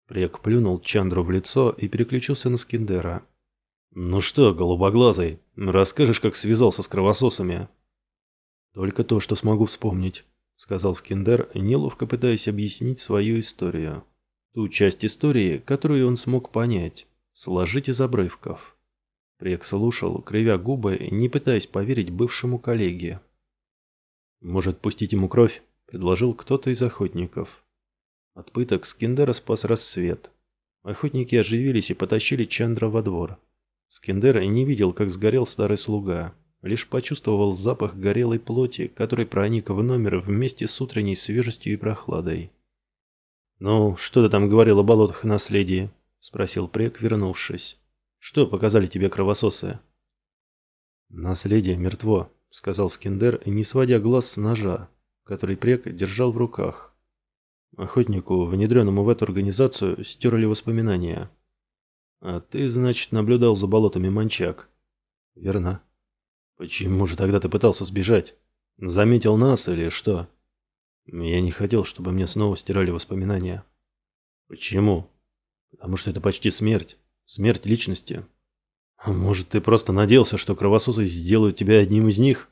Прек плюнул Чандру в лицо и переключился на Скиндера. «Ну что, голубоглазый, расскажешь, как связался с кровососами?» «Только то, что смогу вспомнить», — сказал Скиндер, неловко пытаясь объяснить свою историю. Ту часть истории, которую он смог понять, сложить из обрывков. Прек слушал, кривя губы, не пытаясь поверить бывшему коллеге. «Может, пустить ему кровь?» – предложил кто-то из охотников. От пыток Скиндера спас рассвет. Охотники оживились и потащили Чандра во двор. Скиндер не видел, как сгорел старый слуга, лишь почувствовал запах горелой плоти, который проник в номер вместе с утренней свежестью и прохладой. «Ну, что ты там говорил о болотах и наследии?» – спросил Прек, вернувшись. «Что показали тебе кровососы?» «Наследие мертво», – сказал Скиндер, не сводя глаз с ножа, который Прек держал в руках. Охотнику, внедренному в эту организацию, стерли воспоминания. «А ты, значит, наблюдал за болотами Манчак?» «Верно». «Почему же тогда ты пытался сбежать? Заметил нас или что?» Я не хотел, чтобы мне снова стирали воспоминания. Почему? Потому что это почти смерть. Смерть личности. А может, ты просто надеялся, что кровососы сделают тебя одним из них?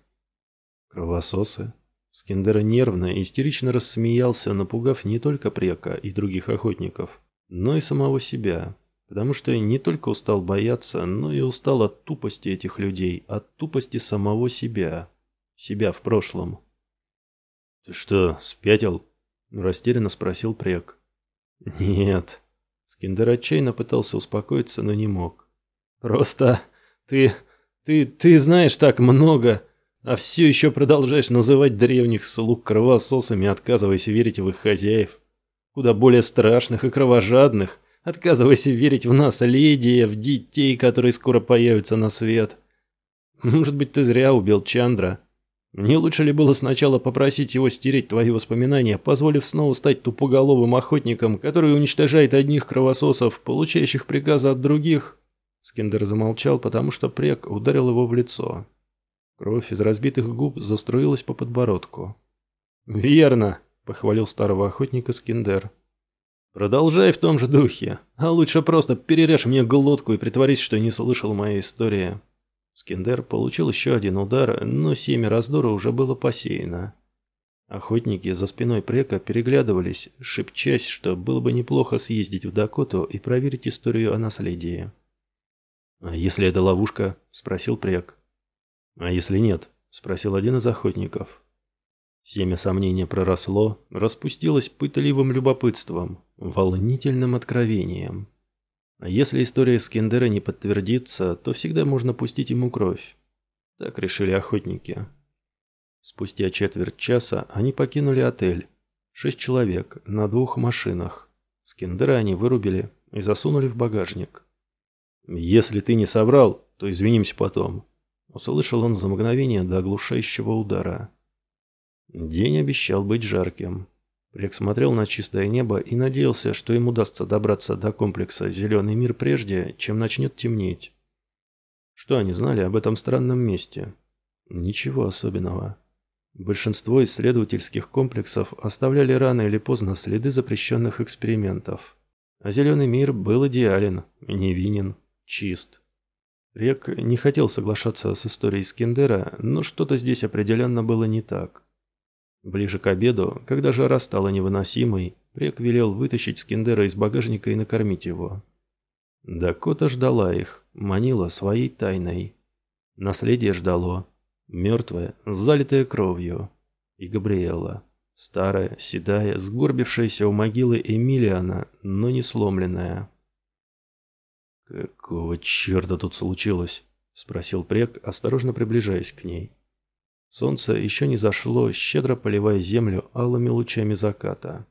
Кровососы? Скиндера нервно и истерично рассмеялся, напугав не только Прека и других охотников, но и самого себя. Потому что не только устал бояться, но и устал от тупости этих людей, от тупости самого себя. Себя в прошлом. «Ты что, спятил?» – растерянно спросил Прек. «Нет». Скиндер отчаянно пытался успокоиться, но не мог. «Просто ты... ты... ты знаешь так много, а все еще продолжаешь называть древних слуг кровососами, отказываясь верить в их хозяев. Куда более страшных и кровожадных, отказываясь верить в наследие, в детей, которые скоро появятся на свет. Может быть, ты зря убил Чандра». Не лучше ли было сначала попросить его стереть твои воспоминания, позволив снова стать тупоголовым охотником, который уничтожает одних кровососов, получающих приказы от других?» Скиндер замолчал, потому что Прек ударил его в лицо. Кровь из разбитых губ заструилась по подбородку. «Верно!» – похвалил старого охотника Скиндер. «Продолжай в том же духе, а лучше просто перережь мне глотку и притворись, что не слышал моей истории». Скиндер получил еще один удар, но семя раздора уже было посеяно. Охотники за спиной Прека переглядывались, шепчась, что было бы неплохо съездить в Дакоту и проверить историю о наследии. «А если это ловушка?» – спросил Прек. «А если нет?» – спросил один из охотников. Семя сомнения проросло, распустилось пытливым любопытством, волнительным откровением. А если история Скендера не подтвердится, то всегда можно пустить ему кровь. Так решили охотники. Спустя четверть часа они покинули отель. Шесть человек на двух машинах. Скендера они вырубили и засунули в багажник. «Если ты не соврал, то извинимся потом», — услышал он за мгновение до оглушающего удара. День обещал быть жарким. Прек смотрел на чистое небо и надеялся, что им удастся добраться до комплекса «Зеленый мир» прежде, чем начнет темнеть. Что они знали об этом странном месте? Ничего особенного. Большинство исследовательских комплексов оставляли рано или поздно следы запрещенных экспериментов. А «Зеленый мир» был идеален, невинен, чист. Рек не хотел соглашаться с историей Скиндера, но что-то здесь определенно было не так. Ближе к обеду, когда жара стала невыносимой, Прек велел вытащить Скиндера из багажника и накормить его. Дакота ждала их, манила своей тайной. Наследие ждало, мертвое, залитое кровью. И Габриэла, старая, седая, сгорбившаяся у могилы Эмилиана, но не сломленная. «Какого черта тут случилось?» – спросил Прек, осторожно приближаясь к ней. Солнце еще не зашло, щедро поливая землю алыми лучами заката.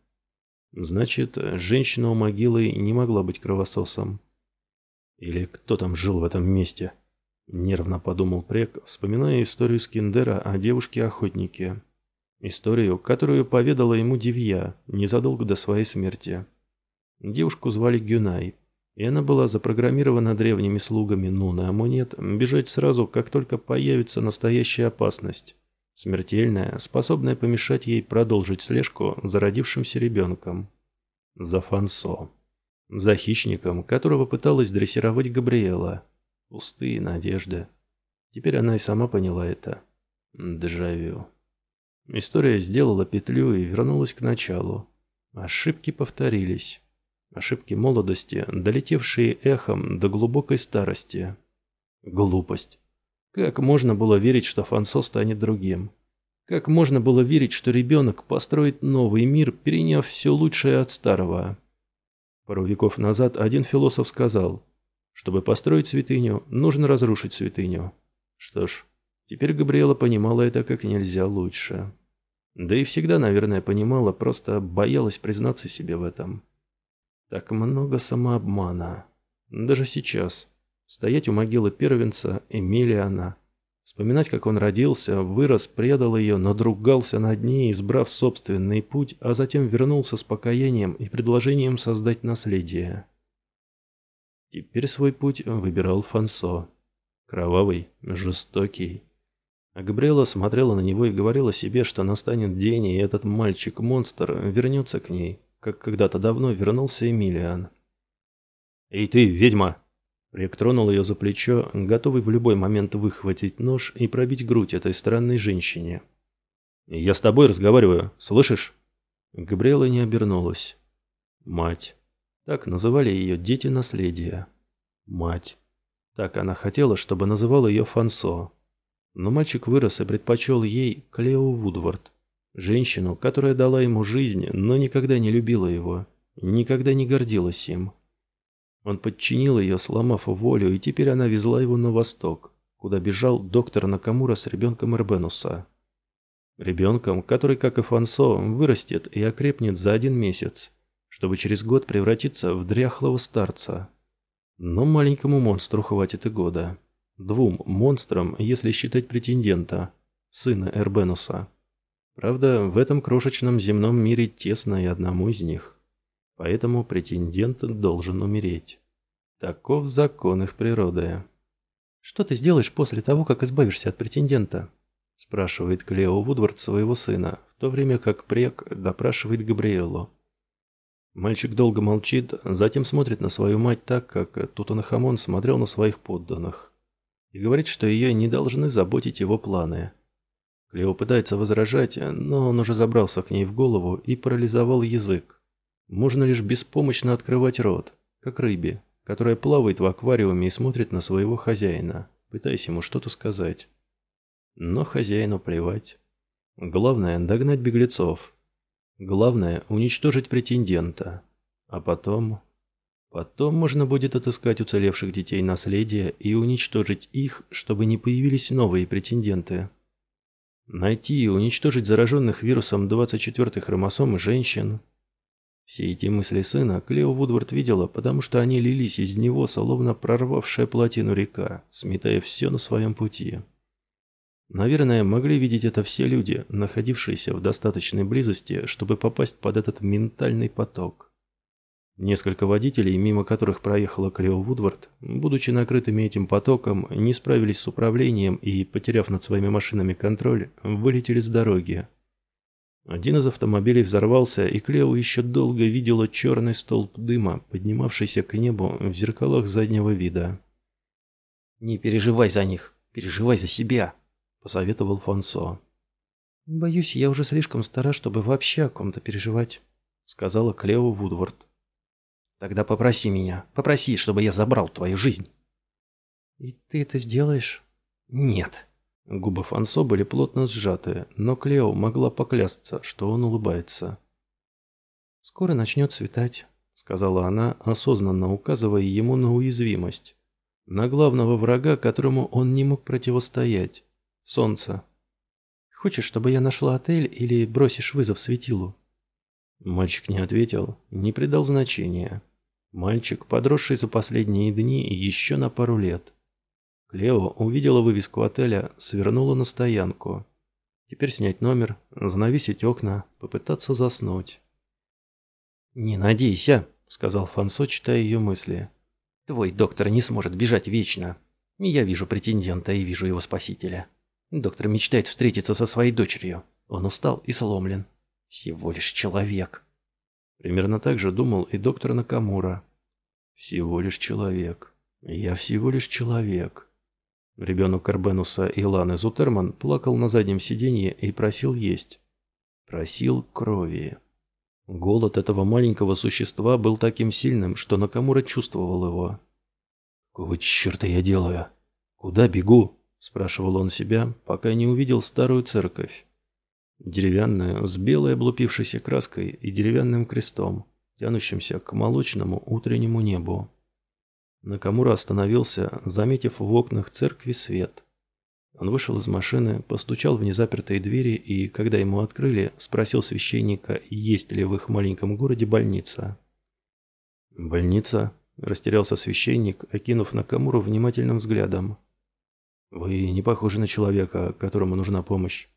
Значит, женщина у могилы не могла быть кровососом. Или кто там жил в этом месте? Нервно подумал Прек, вспоминая историю Скиндера о девушке-охотнике. Историю, которую поведала ему Девья незадолго до своей смерти. Девушку звали Гюнай, и она была запрограммирована древними слугами Нуна Амунет бежать сразу, как только появится настоящая опасность. Смертельная, способная помешать ей продолжить слежку за родившимся ребенком. За Фансо. За хищником, которого пыталась дрессировать Габриэла. Пустые надежды. Теперь она и сама поняла это. Дежавю. История сделала петлю и вернулась к началу. Ошибки повторились. Ошибки молодости, долетевшие эхом до глубокой старости. Глупость. Как можно было верить, что Фансо станет другим? Как можно было верить, что ребенок построит новый мир, переняв все лучшее от старого? Пару веков назад один философ сказал, чтобы построить святыню, нужно разрушить святыню. Что ж, теперь Габриэла понимала это как нельзя лучше. Да и всегда, наверное, понимала, просто боялась признаться себе в этом. Так много самообмана. Даже сейчас. Стоять у могилы первенца Эмилиана. Вспоминать, как он родился, вырос, предал ее, надругался над ней, избрав собственный путь, а затем вернулся с покаянием и предложением создать наследие. Теперь свой путь выбирал Фансо. Кровавый, жестокий. А Габриэла смотрела на него и говорила себе, что настанет день, и этот мальчик-монстр вернется к ней как когда-то давно вернулся Эмилиан. «Эй ты, ведьма!» Рек тронул ее за плечо, готовый в любой момент выхватить нож и пробить грудь этой странной женщине. «Я с тобой разговариваю, слышишь?» Габриэла не обернулась. Мать. Так называли ее дети наследия. Мать. Так она хотела, чтобы называл ее Фансо. Но мальчик вырос и предпочел ей Клео Вудвард. Женщину, которая дала ему жизнь, но никогда не любила его, никогда не гордилась им. Он подчинил ее, сломав волю, и теперь она везла его на восток, куда бежал доктор Накамура с ребенком Эрбенуса. Ребенком, который, как и Фансо, вырастет и окрепнет за один месяц, чтобы через год превратиться в дряхлого старца. Но маленькому монстру хватит и года. Двум монстрам, если считать претендента, сына Эрбенуса. Правда, в этом крошечном земном мире тесно и одному из них. Поэтому претендент должен умереть. Таков закон их природы. «Что ты сделаешь после того, как избавишься от претендента?» спрашивает Клео Вудвард своего сына, в то время как Прек допрашивает Габриэлу. Мальчик долго молчит, затем смотрит на свою мать так, как Тутанхамон смотрел на своих подданных, и говорит, что ее не должны заботить его планы. Клео пытается возражать, но он уже забрался к ней в голову и парализовал язык. Можно лишь беспомощно открывать рот, как рыбе, которая плавает в аквариуме и смотрит на своего хозяина, пытаясь ему что-то сказать. Но хозяину плевать. Главное – догнать беглецов. Главное – уничтожить претендента. А потом... Потом можно будет отыскать уцелевших детей наследия и уничтожить их, чтобы не появились новые претенденты. Найти и уничтожить зараженных вирусом 24-й хромосомы женщин. Все эти мысли сына Клео Вудвард видела, потому что они лились из него, словно прорвавшая плотину река, сметая все на своем пути. Наверное, могли видеть это все люди, находившиеся в достаточной близости, чтобы попасть под этот ментальный поток. Несколько водителей, мимо которых проехала Клео Вудвард, будучи накрытыми этим потоком, не справились с управлением и, потеряв над своими машинами контроль, вылетели с дороги. Один из автомобилей взорвался, и Клео еще долго видела черный столб дыма, поднимавшийся к небу в зеркалах заднего вида. «Не переживай за них, переживай за себя», – посоветовал Фансо. «Боюсь, я уже слишком стара, чтобы вообще о ком-то переживать», – сказала Клео Вудвард. Тогда попроси меня, попроси, чтобы я забрал твою жизнь. И ты это сделаешь? Нет. Губы Фансо были плотно сжаты, но Клео могла поклясться, что он улыбается. «Скоро начнет светать», — сказала она, осознанно указывая ему на уязвимость. На главного врага, которому он не мог противостоять. Солнце. «Хочешь, чтобы я нашла отель или бросишь вызов светилу?» Мальчик не ответил, не придал значения. Мальчик, подросший за последние дни еще на пару лет. Клео увидела вывеску отеля, свернула на стоянку. Теперь снять номер, занавесить окна, попытаться заснуть. «Не надейся», — сказал Фансо, читая ее мысли. «Твой доктор не сможет бежать вечно. Я вижу претендента и вижу его спасителя. Доктор мечтает встретиться со своей дочерью. Он устал и сломлен. Всего лишь человек». Примерно так же думал и доктор Накамура. «Всего лишь человек. Я всего лишь человек». Ребенок Карбенуса Иланы Зутерман плакал на заднем сиденье и просил есть. Просил крови. Голод этого маленького существа был таким сильным, что Накамура чувствовал его. «Какого черта я делаю? Куда бегу?» – спрашивал он себя, пока не увидел старую церковь. Деревянную, с белой облупившейся краской и деревянным крестом, тянущимся к молочному утреннему небу. Накамура остановился, заметив в окнах церкви свет – он вышел из машины, постучал в незапертые двери и, когда ему открыли, спросил священника, есть ли в их маленьком городе больница. «Больница?» – растерялся священник, окинув Накамуру внимательным взглядом. «Вы не похожи на человека, которому нужна помощь».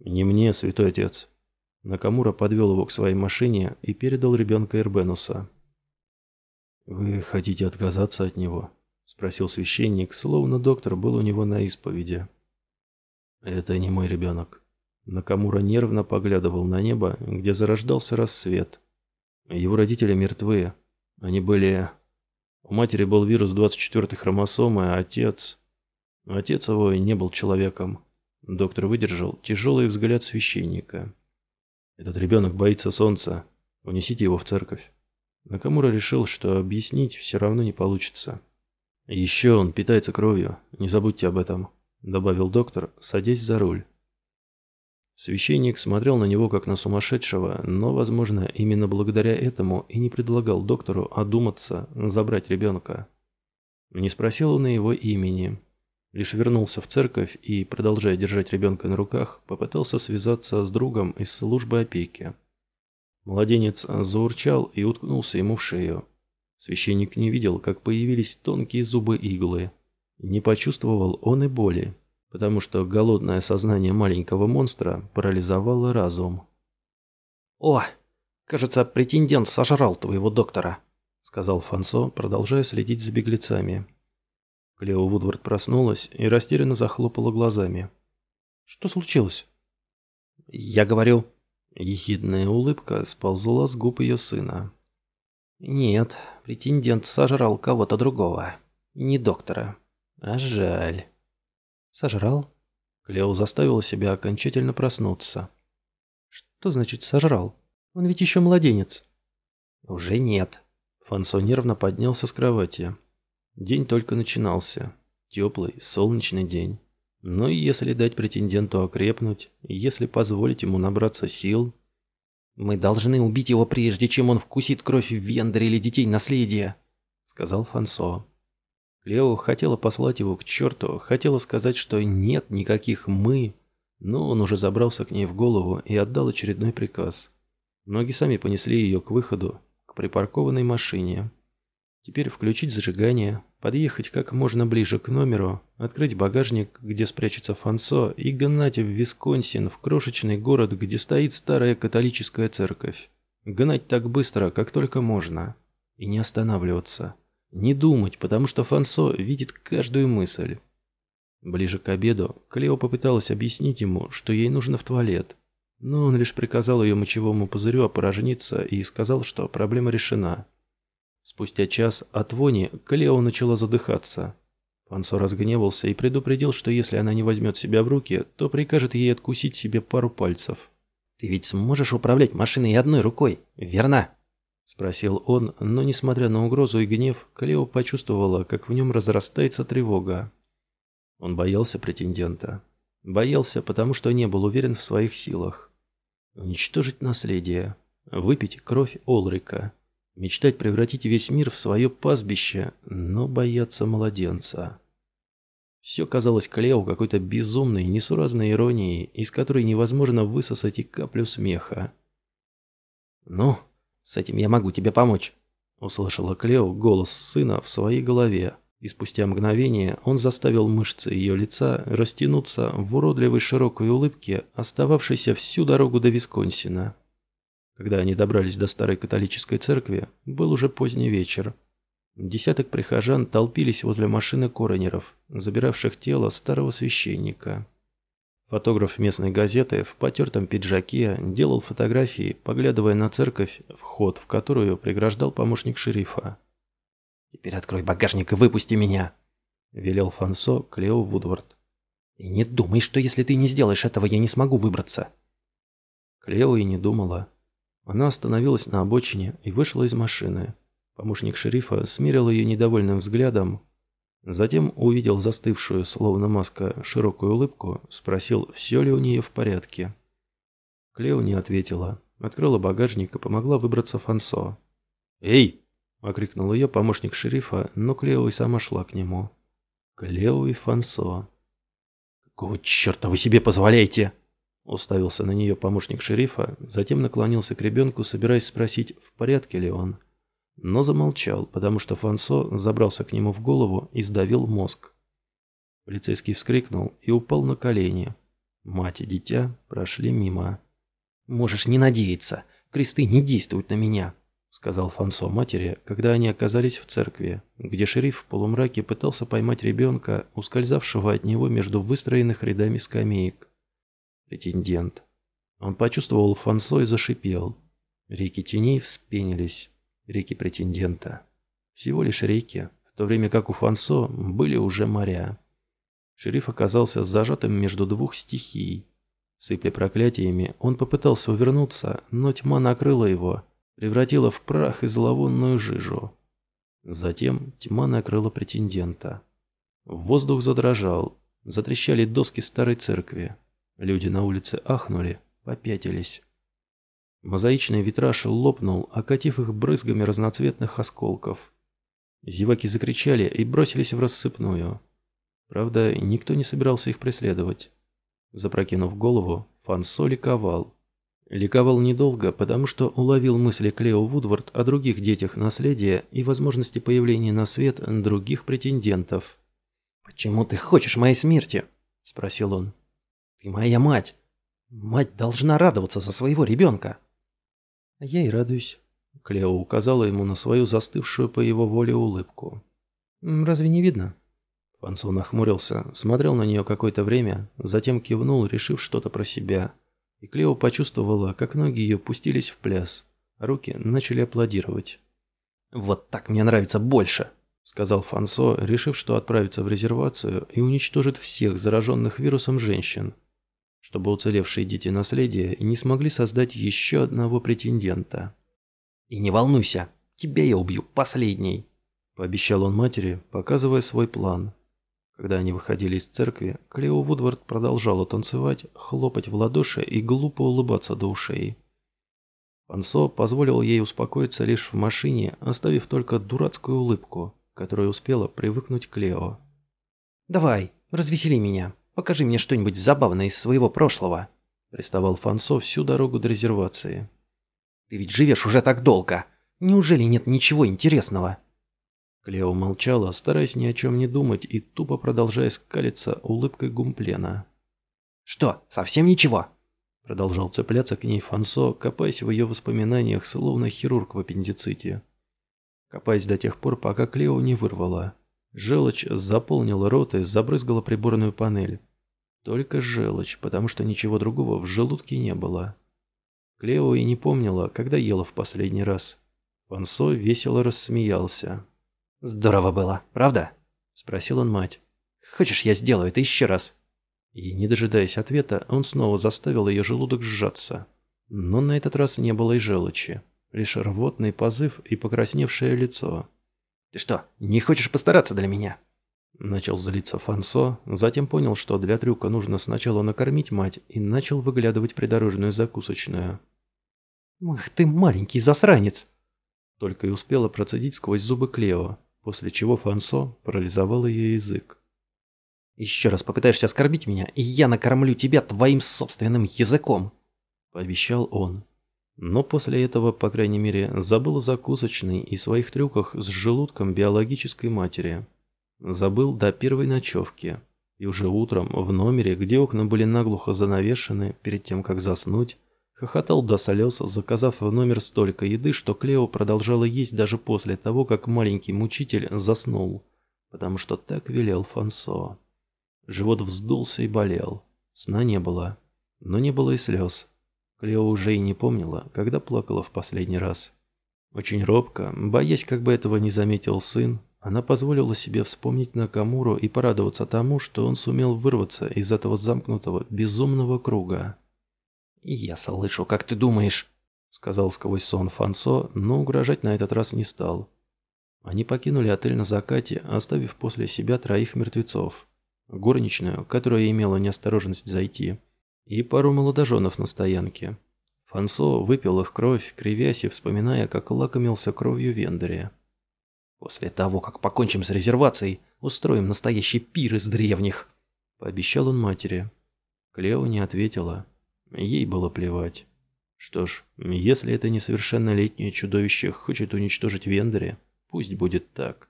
«Не мне, святой отец». Накамура подвел его к своей машине и передал ребенка Эрбенуса. «Вы хотите отказаться от него?» Спросил священник, словно доктор был у него на исповеди. «Это не мой ребенок». Накамура нервно поглядывал на небо, где зарождался рассвет. Его родители мертвы. Они были... У матери был вирус 24-й хромосомы, а отец... Отец его не был человеком. Доктор выдержал тяжелый взгляд священника. «Этот ребенок боится солнца. Унесите его в церковь». Накамура решил, что объяснить все равно не получится. «Еще он питается кровью, не забудьте об этом», – добавил доктор, садясь за руль. Священник смотрел на него как на сумасшедшего, но, возможно, именно благодаря этому и не предлагал доктору одуматься, забрать ребенка. Не спросил он и его имени. Лишь вернулся в церковь и, продолжая держать ребенка на руках, попытался связаться с другом из службы опеки. Младенец заурчал и уткнулся ему в шею. Священник не видел, как появились тонкие зубы иглы. Не почувствовал он и боли, потому что голодное сознание маленького монстра парализовало разум. «О, кажется, претендент сожрал твоего доктора», — сказал Фансо, продолжая следить за беглецами. Клео Вудвард проснулась и растерянно захлопала глазами. «Что случилось?» «Я говорю...» Ехидная улыбка сползла с губ ее сына. Нет, претендент сожрал кого-то другого. Не доктора. А жаль. Сожрал? Клео заставила себя окончательно проснуться. Что значит сожрал? Он ведь еще младенец. Уже нет. Фансо нервно поднялся с кровати. День только начинался. Теплый, солнечный день. Но если дать претенденту окрепнуть, если позволить ему набраться сил, «Мы должны убить его прежде, чем он вкусит кровь Вендера или детей наследия», — сказал Фансо. Клео хотела послать его к черту, хотела сказать, что нет никаких «мы», но он уже забрался к ней в голову и отдал очередной приказ. Ноги сами понесли ее к выходу, к припаркованной машине. Теперь включить зажигание, подъехать как можно ближе к номеру, открыть багажник, где спрячется Фансо, и гнать в Висконсин, в крошечный город, где стоит старая католическая церковь. Гнать так быстро, как только можно. И не останавливаться. Не думать, потому что Фансо видит каждую мысль. Ближе к обеду Клео попыталась объяснить ему, что ей нужно в туалет. Но он лишь приказал ее мочевому пузырю опорожниться и сказал, что проблема решена. Спустя час от вони Клео начала задыхаться. Фансо разгневался и предупредил, что если она не возьмет себя в руки, то прикажет ей откусить себе пару пальцев. «Ты ведь сможешь управлять машиной одной рукой, верно?» Спросил он, но, несмотря на угрозу и гнев, Клео почувствовала, как в нем разрастается тревога. Он боялся претендента. Боялся, потому что не был уверен в своих силах. Уничтожить наследие. Выпить кровь Олрика. Мечтать превратить весь мир в свое пастбище, но бояться младенца. Все казалось Клео какой-то безумной, несуразной иронией, из которой невозможно высосать и каплю смеха. «Ну, с этим я могу тебе помочь», — услышала Клео голос сына в своей голове, И спустя мгновение он заставил мышцы ее лица растянуться в уродливой широкой улыбке, остававшейся всю дорогу до Висконсина. Когда они добрались до старой католической церкви, был уже поздний вечер. Десяток прихожан толпились возле машины коронеров, забиравших тело старого священника. Фотограф местной газеты в потертом пиджаке делал фотографии, поглядывая на церковь, вход в которую преграждал помощник шерифа. «Теперь открой багажник и выпусти меня», — велел Фансо Клео Вудвард. «И не думай, что если ты не сделаешь этого, я не смогу выбраться». Клео и не думала. Она остановилась на обочине и вышла из машины. Помощник шерифа смирил ее недовольным взглядом, затем увидел застывшую, словно маска, широкую улыбку, спросил, все ли у нее в порядке. Клео не ответила, открыла багажник и помогла выбраться Фансо. «Эй!» – окрикнул ее помощник шерифа, но Клео и сама шла к нему. Клео и Фансо. «Какого черта вы себе позволяете?» Уставился на нее помощник шерифа, затем наклонился к ребенку, собираясь спросить, в порядке ли он. Но замолчал, потому что Фансо забрался к нему в голову и сдавил мозг. Полицейский вскрикнул и упал на колени. Мать и дитя прошли мимо. «Можешь не надеяться, кресты не действуют на меня», сказал Фансо матери, когда они оказались в церкви, где шериф в полумраке пытался поймать ребенка, ускользавшего от него между выстроенных рядами скамеек претендент. Он почувствовал Фансо и зашипел. Реки теней вспенились. Реки претендента. Всего лишь реки, в то время как у Фансо были уже моря. Шериф оказался зажатым между двух стихий. Сыпля проклятиями, он попытался увернуться, но тьма накрыла его, превратила в прах и зловонную жижу. Затем тьма накрыла претендента. Воздух задрожал, затрещали доски старой церкви. Люди на улице ахнули, попятились. Мозаичный витраж лопнул, окатив их брызгами разноцветных осколков. Зеваки закричали и бросились в рассыпную. Правда, никто не собирался их преследовать. Запрокинув голову, Фансо ликовал. Ликовал недолго, потому что уловил мысли Клео Вудвард о других детях наследия и возможности появления на свет других претендентов. «Почему ты хочешь моей смерти?» – спросил он. Ты моя мать. Мать должна радоваться за своего ребенка. А я и радуюсь. Клео указала ему на свою застывшую по его воле улыбку. «Разве не видно?» Фансон нахмурился, смотрел на нее какое-то время, затем кивнул, решив что-то про себя. И Клео почувствовала, как ноги ее пустились в пляс, а руки начали аплодировать. «Вот так мне нравится больше!» — сказал Фансо, решив, что отправится в резервацию и уничтожит всех зараженных вирусом женщин, чтобы уцелевшие дети наследия не смогли создать еще одного претендента. «И не волнуйся, тебя я убью последней», – пообещал он матери, показывая свой план. Когда они выходили из церкви, Клео Вудвард продолжала танцевать, хлопать в ладоши и глупо улыбаться до ушей. Пансо позволил ей успокоиться лишь в машине, оставив только дурацкую улыбку, которая успела привыкнуть к Лео. «Давай, развесели меня», Покажи мне что-нибудь забавное из своего прошлого», – приставал Фансо всю дорогу до резервации. «Ты ведь живешь уже так долго. Неужели нет ничего интересного?» Клео молчала, стараясь ни о чем не думать и тупо продолжая скалиться улыбкой гумплена. «Что, совсем ничего?» Продолжал цепляться к ней Фансо, копаясь в ее воспоминаниях, словно хирург в аппендиците. Копаясь до тех пор, пока Клео не вырвала. Желчь заполнила рот и забрызгала приборную панель. Только желчь, потому что ничего другого в желудке не было. Клео и не помнила, когда ела в последний раз. Пансо весело рассмеялся. «Здорово было, правда?» – спросил он мать. «Хочешь, я сделаю это еще раз?» И, не дожидаясь ответа, он снова заставил ее желудок сжаться. Но на этот раз не было и желчи. Лишь рвотный позыв и покрасневшее лицо. Ты что, не хочешь постараться для меня?» Начал злиться Фансо, затем понял, что для трюка нужно сначала накормить мать, и начал выглядывать придорожную закусочную. «Ах ты маленький засранец!» Только и успела процедить сквозь зубы Клео, после чего Фансо парализовал ее язык. «Еще раз попытаешься оскорбить меня, и я накормлю тебя твоим собственным языком!» – пообещал он. Но после этого, по крайней мере, забыл о закусочной и своих трюках с желудком биологической матери. Забыл до первой ночевки. И уже утром в номере, где окна были наглухо занавешены, перед тем, как заснуть, хохотал до слез, заказав в номер столько еды, что Клео продолжала есть даже после того, как маленький мучитель заснул, потому что так велел Фансо. Живот вздулся и болел. Сна не было, но не было и слез. Клео уже и не помнила, когда плакала в последний раз. Очень робко, боясь, как бы этого не заметил сын, она позволила себе вспомнить Накамуру и порадоваться тому, что он сумел вырваться из этого замкнутого, безумного круга. «Я слышу, как ты думаешь», — сказал сквозь сон Фансо, но угрожать на этот раз не стал. Они покинули отель на закате, оставив после себя троих мертвецов. Горничную, которая имела неосторожность зайти, и пару молодоженов на стоянке. Фансо выпил их кровь, кривясь и вспоминая, как лакомился кровью Вендере. «После того, как покончим с резервацией, устроим настоящий пир из древних», — пообещал он матери. Клео не ответила. Ей было плевать. Что ж, если это несовершеннолетнее чудовище хочет уничтожить Вендере, пусть будет так.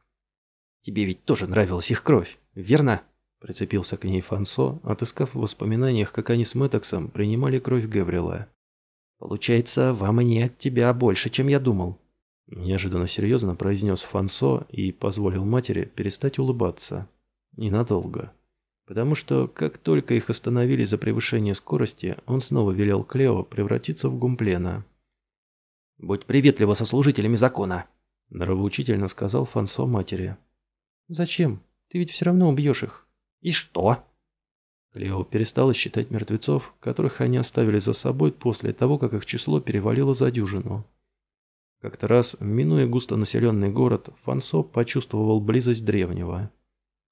«Тебе ведь тоже нравилась их кровь, верно?» Прицепился к ней Фансо, отыскав в воспоминаниях, как они с Мэтоксом принимали кровь Гаврила. «Получается, вам и не от тебя больше, чем я думал». Неожиданно серьезно произнес Фансо и позволил матери перестать улыбаться. Ненадолго. Потому что, как только их остановили за превышение скорости, он снова велел Клео превратиться в гумплена. «Будь приветлива со служителями закона», – нравоучительно сказал Фансо матери. «Зачем? Ты ведь все равно убьешь их». «И что?» Клео перестала считать мертвецов, которых они оставили за собой после того, как их число перевалило за дюжину. Как-то раз, минуя густонаселенный город, Фансо почувствовал близость древнего.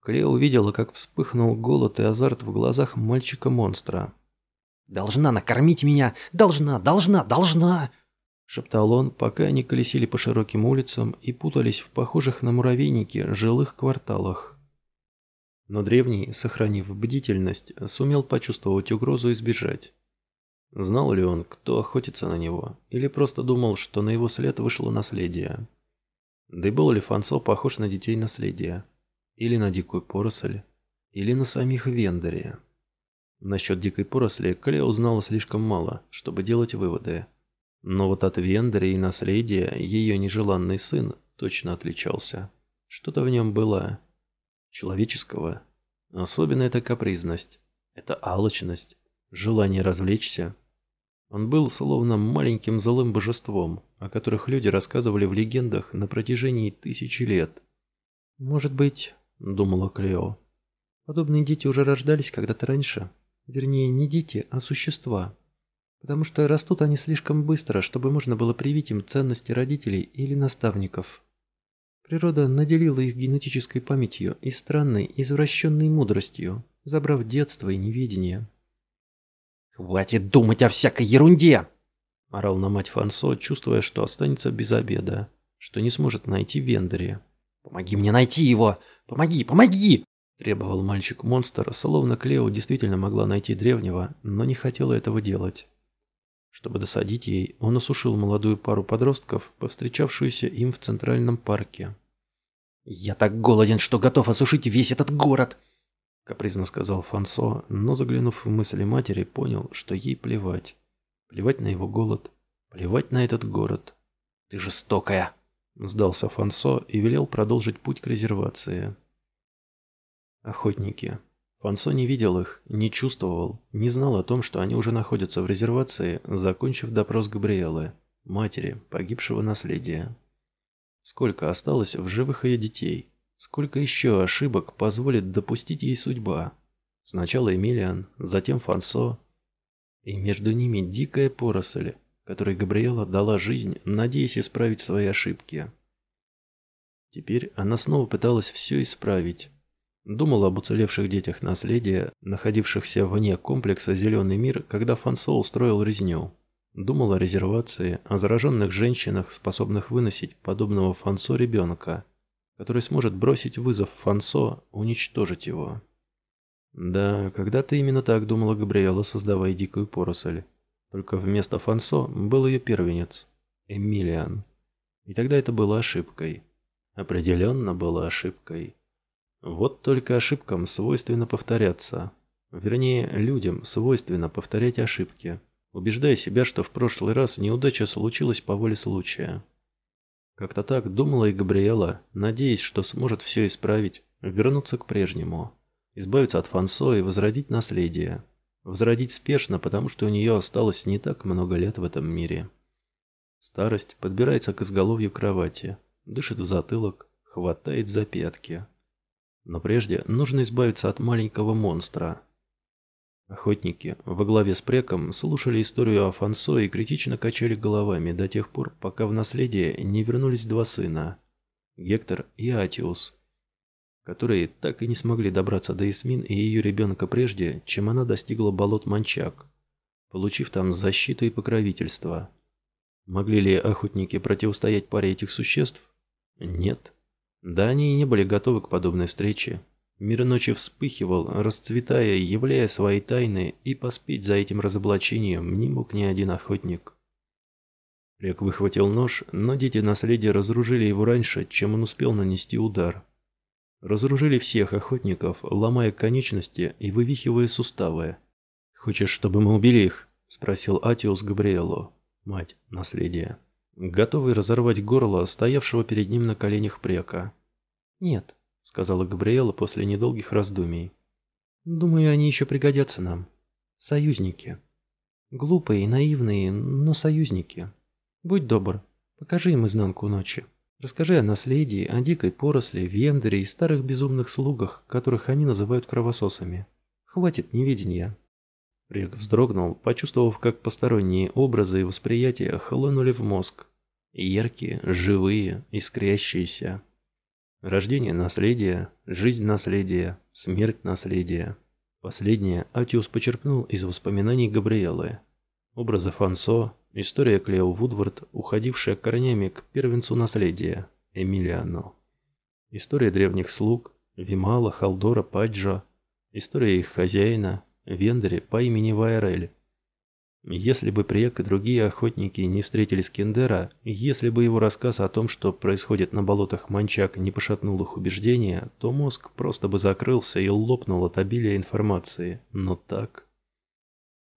Клео увидела, как вспыхнул голод и азарт в глазах мальчика-монстра. «Должна накормить меня! Должна! Должна! Должна!» шептал он, пока они колесили по широким улицам и путались в похожих на муравейники жилых кварталах. Но древний, сохранив бдительность, сумел почувствовать угрозу и сбежать. Знал ли он, кто охотится на него, или просто думал, что на его след вышло наследие? Да и был ли Фансо похож на детей наследия? Или на дикую поросль? Или на самих Вендере? Насчет дикой поросли Клео узнала слишком мало, чтобы делать выводы. Но вот от Вендери и наследия ее нежеланный сын точно отличался. Что-то в нем было человеческого. Особенно это капризность, это алчность, желание развлечься. Он был словно маленьким злым божеством, о которых люди рассказывали в легендах на протяжении тысячи лет. «Может быть, — думала Клео, — подобные дети уже рождались когда-то раньше. Вернее, не дети, а существа. Потому что растут они слишком быстро, чтобы можно было привить им ценности родителей или наставников». Природа наделила их генетической памятью и странной, извращенной мудростью, забрав детство и неведение. «Хватит думать о всякой ерунде!» – орал на мать Фансо, чувствуя, что останется без обеда, что не сможет найти Вендери. «Помоги мне найти его! Помоги, помоги!» – требовал мальчик-монстр, словно Клео действительно могла найти древнего, но не хотела этого делать. Чтобы досадить ей, он осушил молодую пару подростков, повстречавшуюся им в Центральном парке. «Я так голоден, что готов осушить весь этот город!» Капризно сказал Фансо, но заглянув в мысли матери, понял, что ей плевать. Плевать на его голод, плевать на этот город. «Ты жестокая!» Сдался Фансо и велел продолжить путь к резервации. Охотники. Фансо не видел их, не чувствовал, не знал о том, что они уже находятся в резервации, закончив допрос Габриэлы, матери, погибшего наследия. Сколько осталось в живых ее детей? Сколько еще ошибок позволит допустить ей судьба? Сначала Эмилиан, затем Фансо. И между ними дикая поросль, которой Габриэла дала жизнь, надеясь исправить свои ошибки. Теперь она снова пыталась все исправить, Думал об уцелевших детях наследия, находившихся вне комплекса «Зеленый мир», когда Фансо устроил резню. Думал о резервации, о зараженных женщинах, способных выносить подобного Фансо ребенка, который сможет бросить вызов Фансо, уничтожить его. Да, когда-то именно так думала Габриэла, создавая дикую поросль. Только вместо Фансо был ее первенец, Эмилиан. И тогда это было ошибкой. Определенно было ошибкой. Вот только ошибкам свойственно повторяться. Вернее, людям свойственно повторять ошибки, убеждая себя, что в прошлый раз неудача случилась по воле случая. Как-то так думала и Габриэла, надеясь, что сможет все исправить, вернуться к прежнему, избавиться от Фансо и возродить наследие. Возродить спешно, потому что у нее осталось не так много лет в этом мире. Старость подбирается к изголовью кровати, дышит в затылок, хватает за пятки. Но прежде нужно избавиться от маленького монстра. Охотники во главе с Преком слушали историю о Фансо и критично качали головами до тех пор, пока в наследие не вернулись два сына – Гектор и Атиус, которые так и не смогли добраться до Исмин и ее ребенка прежде, чем она достигла болот Манчак, получив там защиту и покровительство. Могли ли охотники противостоять паре этих существ? Нет. Да они и не были готовы к подобной встрече. Мир ночи вспыхивал, расцветая, являя свои тайны, и поспеть за этим разоблачением не мог ни один охотник. Рек выхватил нож, но дети наследия разоружили его раньше, чем он успел нанести удар. Разоружили всех охотников, ломая конечности и вывихивая суставы. «Хочешь, чтобы мы убили их?» – спросил Атиус Габриэлу, мать наследия готовый разорвать горло стоявшего перед ним на коленях прека. «Нет», — сказала Габриэла после недолгих раздумий. «Думаю, они еще пригодятся нам. Союзники. Глупые и наивные, но союзники. Будь добр, покажи им изнанку ночи. Расскажи о наследии, о дикой поросли, вендере и старых безумных слугах, которых они называют кровососами. Хватит неведения». Рек вздрогнул, почувствовав, как посторонние образы и восприятия хлынули в мозг. Яркие, живые, искрящиеся. Рождение наследия, жизнь наследия, смерть наследия. Последнее Атиус почерпнул из воспоминаний Габриэлы. Образы Фансо, история Клео Вудвард, уходившая корнями к первенцу наследия, Эмилиану. История древних слуг, Вимала, Халдора, Паджа, история их хозяина, Вендере по имени Вайрель. Если бы Приек и другие охотники не встретили Скендера, если бы его рассказ о том, что происходит на болотах Манчак, не пошатнул их убеждения, то мозг просто бы закрылся и лопнул от обилия информации. Но так...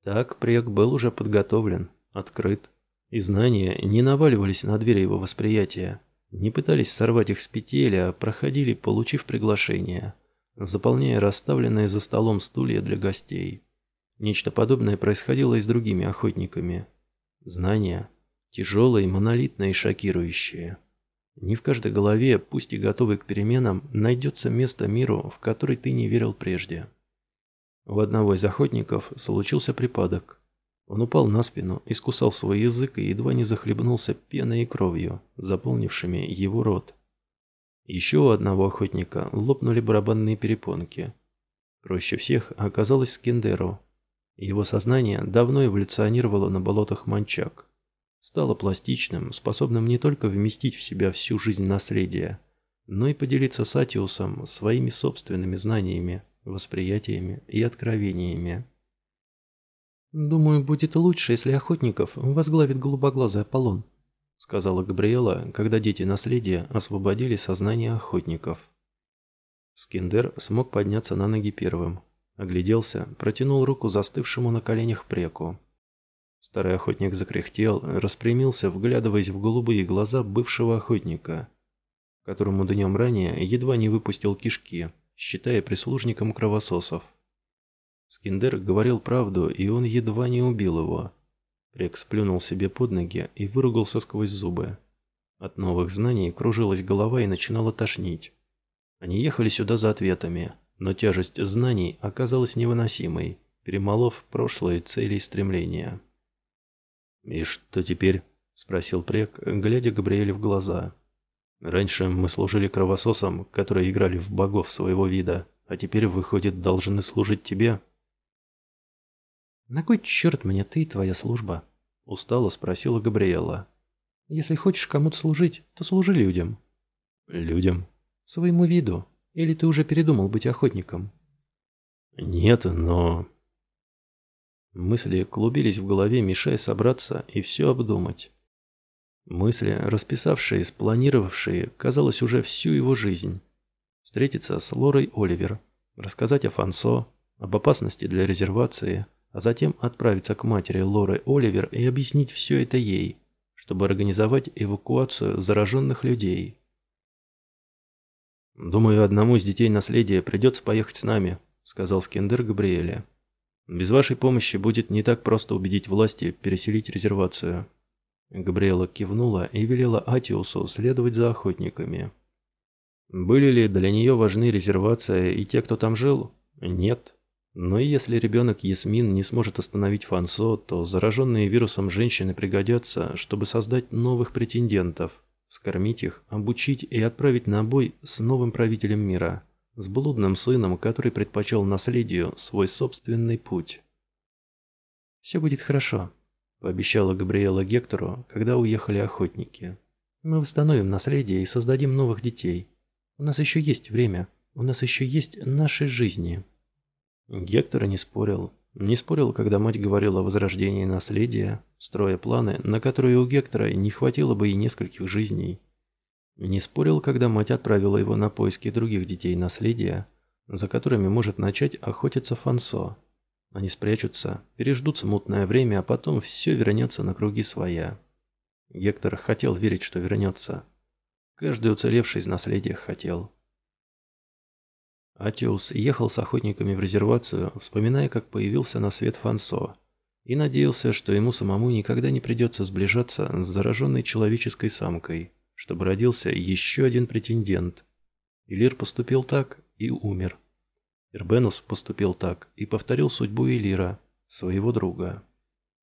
Так Приек был уже подготовлен, открыт, и знания не наваливались на двери его восприятия, не пытались сорвать их с петель, а проходили, получив приглашение заполняя расставленные за столом стулья для гостей. Нечто подобное происходило и с другими охотниками. Знания тяжелые, монолитные и шокирующие. Не в каждой голове, пусть и готовой к переменам, найдется место миру, в который ты не верил прежде. У одного из охотников случился припадок. Он упал на спину, искусал свой язык и едва не захлебнулся пеной и кровью, заполнившими его рот. Еще у одного охотника лопнули барабанные перепонки. Проще всех оказалось Скендеру. Его сознание давно эволюционировало на болотах Манчак. Стало пластичным, способным не только вместить в себя всю жизнь наследия, но и поделиться с Атиусом своими собственными знаниями, восприятиями и откровениями. «Думаю, будет лучше, если охотников возглавит голубоглазый Аполлон», сказала Габриэла, когда дети наследия освободили сознание охотников. Скиндер смог подняться на ноги первым. Огляделся, протянул руку застывшему на коленях преку. Старый охотник закряхтел, распрямился, вглядываясь в голубые глаза бывшего охотника, которому днем ранее едва не выпустил кишки, считая прислужником кровососов. Скиндер говорил правду, и он едва не убил его. Рек сплюнул себе под ноги и выругался сквозь зубы. От новых знаний кружилась голова и начинала тошнить. Они ехали сюда за ответами, но тяжесть знаний оказалась невыносимой, перемолов прошлые цели и стремления. «И что теперь?» – спросил Прек, глядя Габриэле в глаза. «Раньше мы служили кровососам, которые играли в богов своего вида, а теперь, выходит, должны служить тебе?» «На кой черт мне ты и твоя служба?» – устало спросила Габриэла. «Если хочешь кому-то служить, то служи людям». «Людям?» «Своему виду. Или ты уже передумал быть охотником?» «Нет, но...» Мысли клубились в голове, мешая собраться и все обдумать. Мысли, расписавшей, спланировавшей, казалось, уже всю его жизнь. Встретиться с Лорой Оливер, рассказать о Фансо, об опасности для резервации, а затем отправиться к матери Лоры Оливер и объяснить все это ей, чтобы организовать эвакуацию зараженных людей. «Думаю, одному из детей наследия придется поехать с нами», — сказал Скендер Габриэле. «Без вашей помощи будет не так просто убедить власти переселить резервацию». Габриэла кивнула и велела Атиусу следовать за охотниками. Были ли для нее важны резервация и те, кто там жил? Нет. Но если ребенок Ясмин не сможет остановить Фансо, то зараженные вирусом женщины пригодятся, чтобы создать новых претендентов, скормить их, обучить и отправить на бой с новым правителем мира, с блудным сыном, который предпочел наследию свой собственный путь. «Все будет хорошо», – пообещала Габриэла Гектору, когда уехали охотники. «Мы восстановим наследие и создадим новых детей. У нас еще есть время, у нас еще есть наши жизни». Гектор не спорил. Не спорил, когда мать говорила о возрождении наследия, строя планы, на которые у Гектора не хватило бы и нескольких жизней. Не спорил, когда мать отправила его на поиски других детей наследия, за которыми может начать охотиться Фансо. Они спрячутся, переждут смутное время, а потом все вернется на круги своя. Гектор хотел верить, что вернется. Каждый уцелевший из наследия хотел. Атиус ехал с охотниками в резервацию, вспоминая, как появился на свет Фансо, и надеялся, что ему самому никогда не придется сближаться с зараженной человеческой самкой, чтобы родился еще один претендент. Илир поступил так и умер. Ирбенус поступил так и повторил судьбу Элира, своего друга.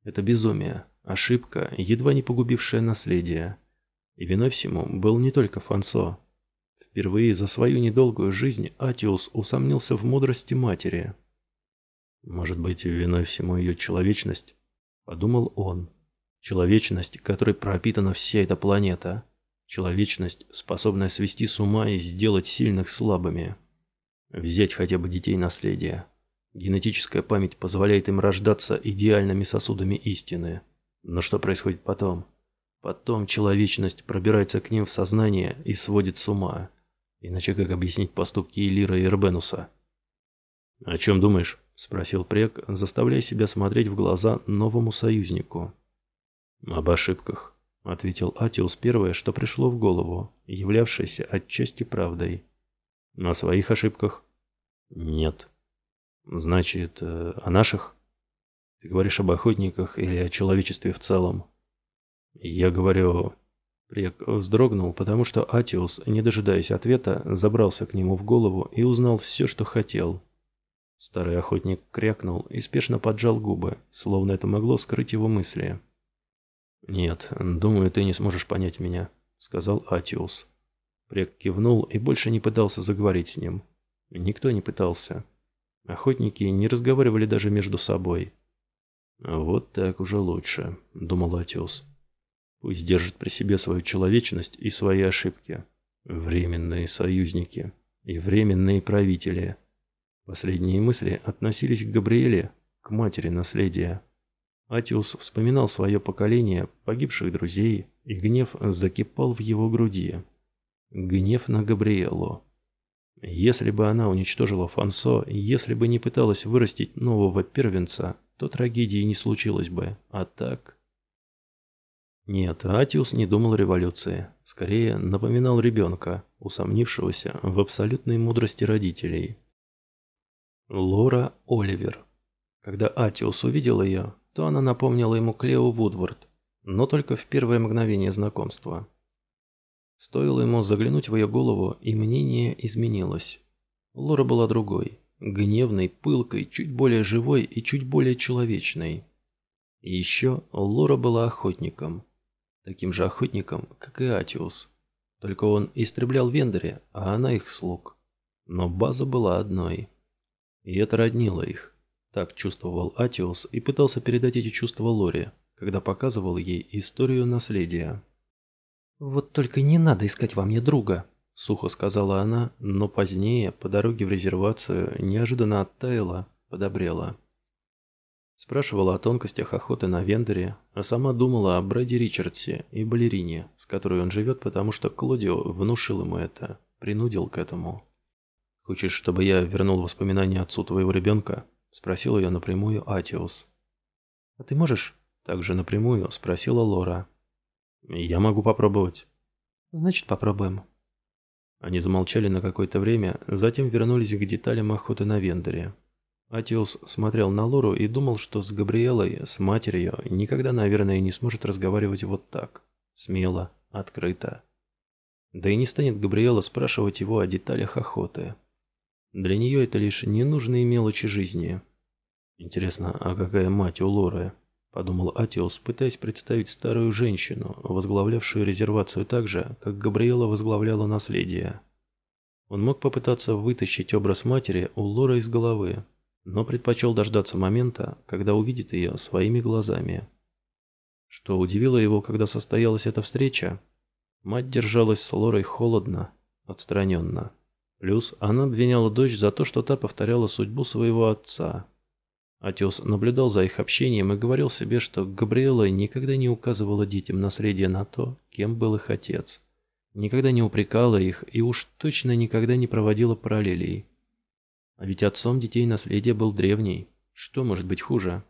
Это безумие, ошибка, едва не погубившая наследие. И виной всему был не только Фансо, Впервые за свою недолгую жизнь Атиус усомнился в мудрости матери. «Может быть, виной всему ее человечность?» – подумал он. «Человечность, которой пропитана вся эта планета. Человечность, способная свести с ума и сделать сильных слабыми. Взять хотя бы детей наследия. Генетическая память позволяет им рождаться идеальными сосудами истины. Но что происходит потом?» Потом человечность пробирается к ним в сознание и сводит с ума. Иначе как объяснить поступки Элира и Эрбенуса? «О чем думаешь?» – спросил Прек, заставляя себя смотреть в глаза новому союзнику. «Об ошибках», – ответил Атиус первое, что пришло в голову, являвшееся отчасти правдой. «На своих ошибках?» «Нет». «Значит, э, о наших?» «Ты говоришь об охотниках или о человечестве в целом?» «Я говорю Прек вздрогнул, потому что Атиус, не дожидаясь ответа, забрался к нему в голову и узнал все, что хотел. Старый охотник крякнул и спешно поджал губы, словно это могло скрыть его мысли. «Нет, думаю, ты не сможешь понять меня», — сказал Атиус. Прек кивнул и больше не пытался заговорить с ним. Никто не пытался. Охотники не разговаривали даже между собой. «Вот так уже лучше», — думал Атиус. Пусть держит при себе свою человечность и свои ошибки. Временные союзники и временные правители. Последние мысли относились к Габриэле, к матери наследия. Атиус вспоминал свое поколение, погибших друзей, и гнев закипал в его груди. Гнев на Габриэлу. Если бы она уничтожила Фансо, если бы не пыталась вырастить нового первенца, то трагедии не случилось бы. А так... Нет, Атиус не думал революции. Скорее, напоминал ребенка, усомнившегося в абсолютной мудрости родителей. Лора Оливер. Когда Атиус увидел ее, то она напомнила ему Клео Вудвард, но только в первое мгновение знакомства. Стоило ему заглянуть в ее голову, и мнение изменилось. Лора была другой, гневной, пылкой, чуть более живой и чуть более человечной. И еще Лора была охотником – таким же охотником, как и Атиус. Только он истреблял Вендоре, а она их слуг. Но база была одной. И это роднило их. Так чувствовал Атиус и пытался передать эти чувства Лоре, когда показывал ей историю наследия. «Вот только не надо искать во мне друга», — сухо сказала она, но позднее, по дороге в резервацию, неожиданно оттаяла, подобрела. Спрашивала о тонкостях охоты на Вендере, а сама думала о Брэде Ричардсе и балерине, с которой он живет, потому что Клодио внушил ему это, принудил к этому. «Хочешь, чтобы я вернул воспоминания отцу твоего ребенка?» – спросил ее напрямую Атиус. «А ты можешь?» – также напрямую спросила Лора. «Я могу попробовать». «Значит, попробуем». Они замолчали на какое-то время, затем вернулись к деталям охоты на Вендере. Атиус смотрел на Лору и думал, что с Габриэлой, с матерью, никогда, наверное, не сможет разговаривать вот так. Смело, открыто. Да и не станет Габриэла спрашивать его о деталях охоты. Для нее это лишь ненужные мелочи жизни. Интересно, а какая мать у Лоры? Подумал Атиус, пытаясь представить старую женщину, возглавлявшую резервацию так же, как Габриэла возглавляла наследие. Он мог попытаться вытащить образ матери у Лоры из головы, но предпочел дождаться момента, когда увидит ее своими глазами. Что удивило его, когда состоялась эта встреча, мать держалась с Лорой холодно, отстраненно. Плюс она обвиняла дочь за то, что та повторяла судьбу своего отца. Отец наблюдал за их общением и говорил себе, что Габриэла никогда не указывала детям наследие на то, кем был их отец. Никогда не упрекала их и уж точно никогда не проводила параллелей. А ведь отцом детей наследия был древний. Что может быть хуже?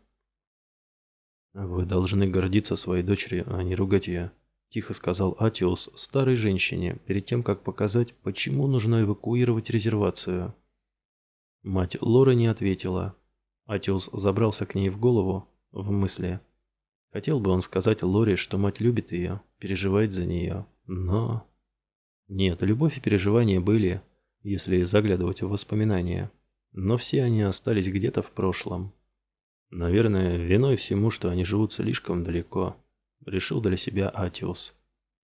«Вы должны гордиться своей дочерью, а не ругать ее», – тихо сказал Атиус старой женщине, перед тем, как показать, почему нужно эвакуировать резервацию. Мать Лора не ответила. Атиус забрался к ней в голову, в мысли. Хотел бы он сказать Лоре, что мать любит ее, переживает за нее, но... Нет, любовь и переживания были, если заглядывать в воспоминания. Но все они остались где-то в прошлом. Наверное, виной всему, что они живут слишком далеко, решил для себя Атиус.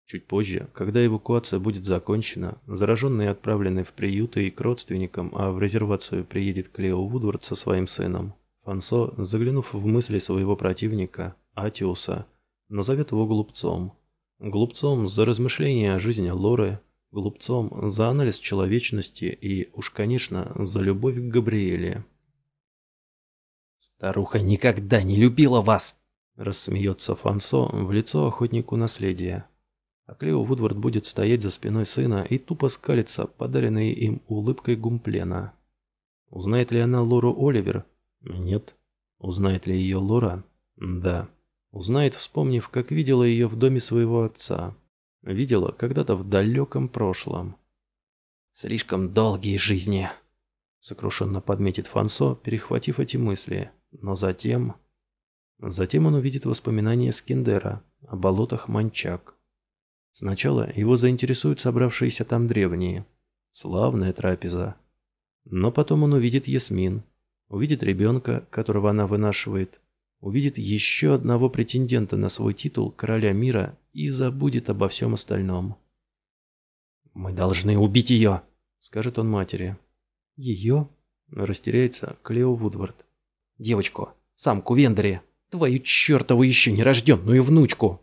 Чуть позже, когда эвакуация будет закончена, зараженные отправлены в приюты и к родственникам, а в резервацию приедет Клео Вудвард со своим сыном. Фансо, заглянув в мысли своего противника, Атиуса, назовет его глупцом. Глупцом за размышления о жизни Лоры, глупцом за анализ человечности и, уж конечно, за любовь к Габриэле. «Старуха никогда не любила вас!» Рассмеется Фансо в лицо охотнику наследия. А Клео Вудвард будет стоять за спиной сына и тупо скалиться, подаренной им улыбкой гумплена. Узнает ли она Лору Оливер? Нет. Узнает ли ее Лора? Да. Узнает, вспомнив, как видела ее в доме своего отца. Видела когда-то в далеком прошлом. «Слишком долгие жизни», — сокрушенно подметит Фансо, перехватив эти мысли. Но затем... Затем он увидит воспоминания Скиндера о болотах Манчак. Сначала его заинтересуют собравшиеся там древние. Славная трапеза. Но потом он увидит Ясмин, увидит ребенка, которого она вынашивает, увидит еще одного претендента на свой титул короля мира и забудет обо всем остальном. «Мы должны убить ее!» — скажет он матери. «Ее?» — растеряется Клео Вудвард. «Девочку, самку Вендери, твою чертову еще нерожденную внучку!»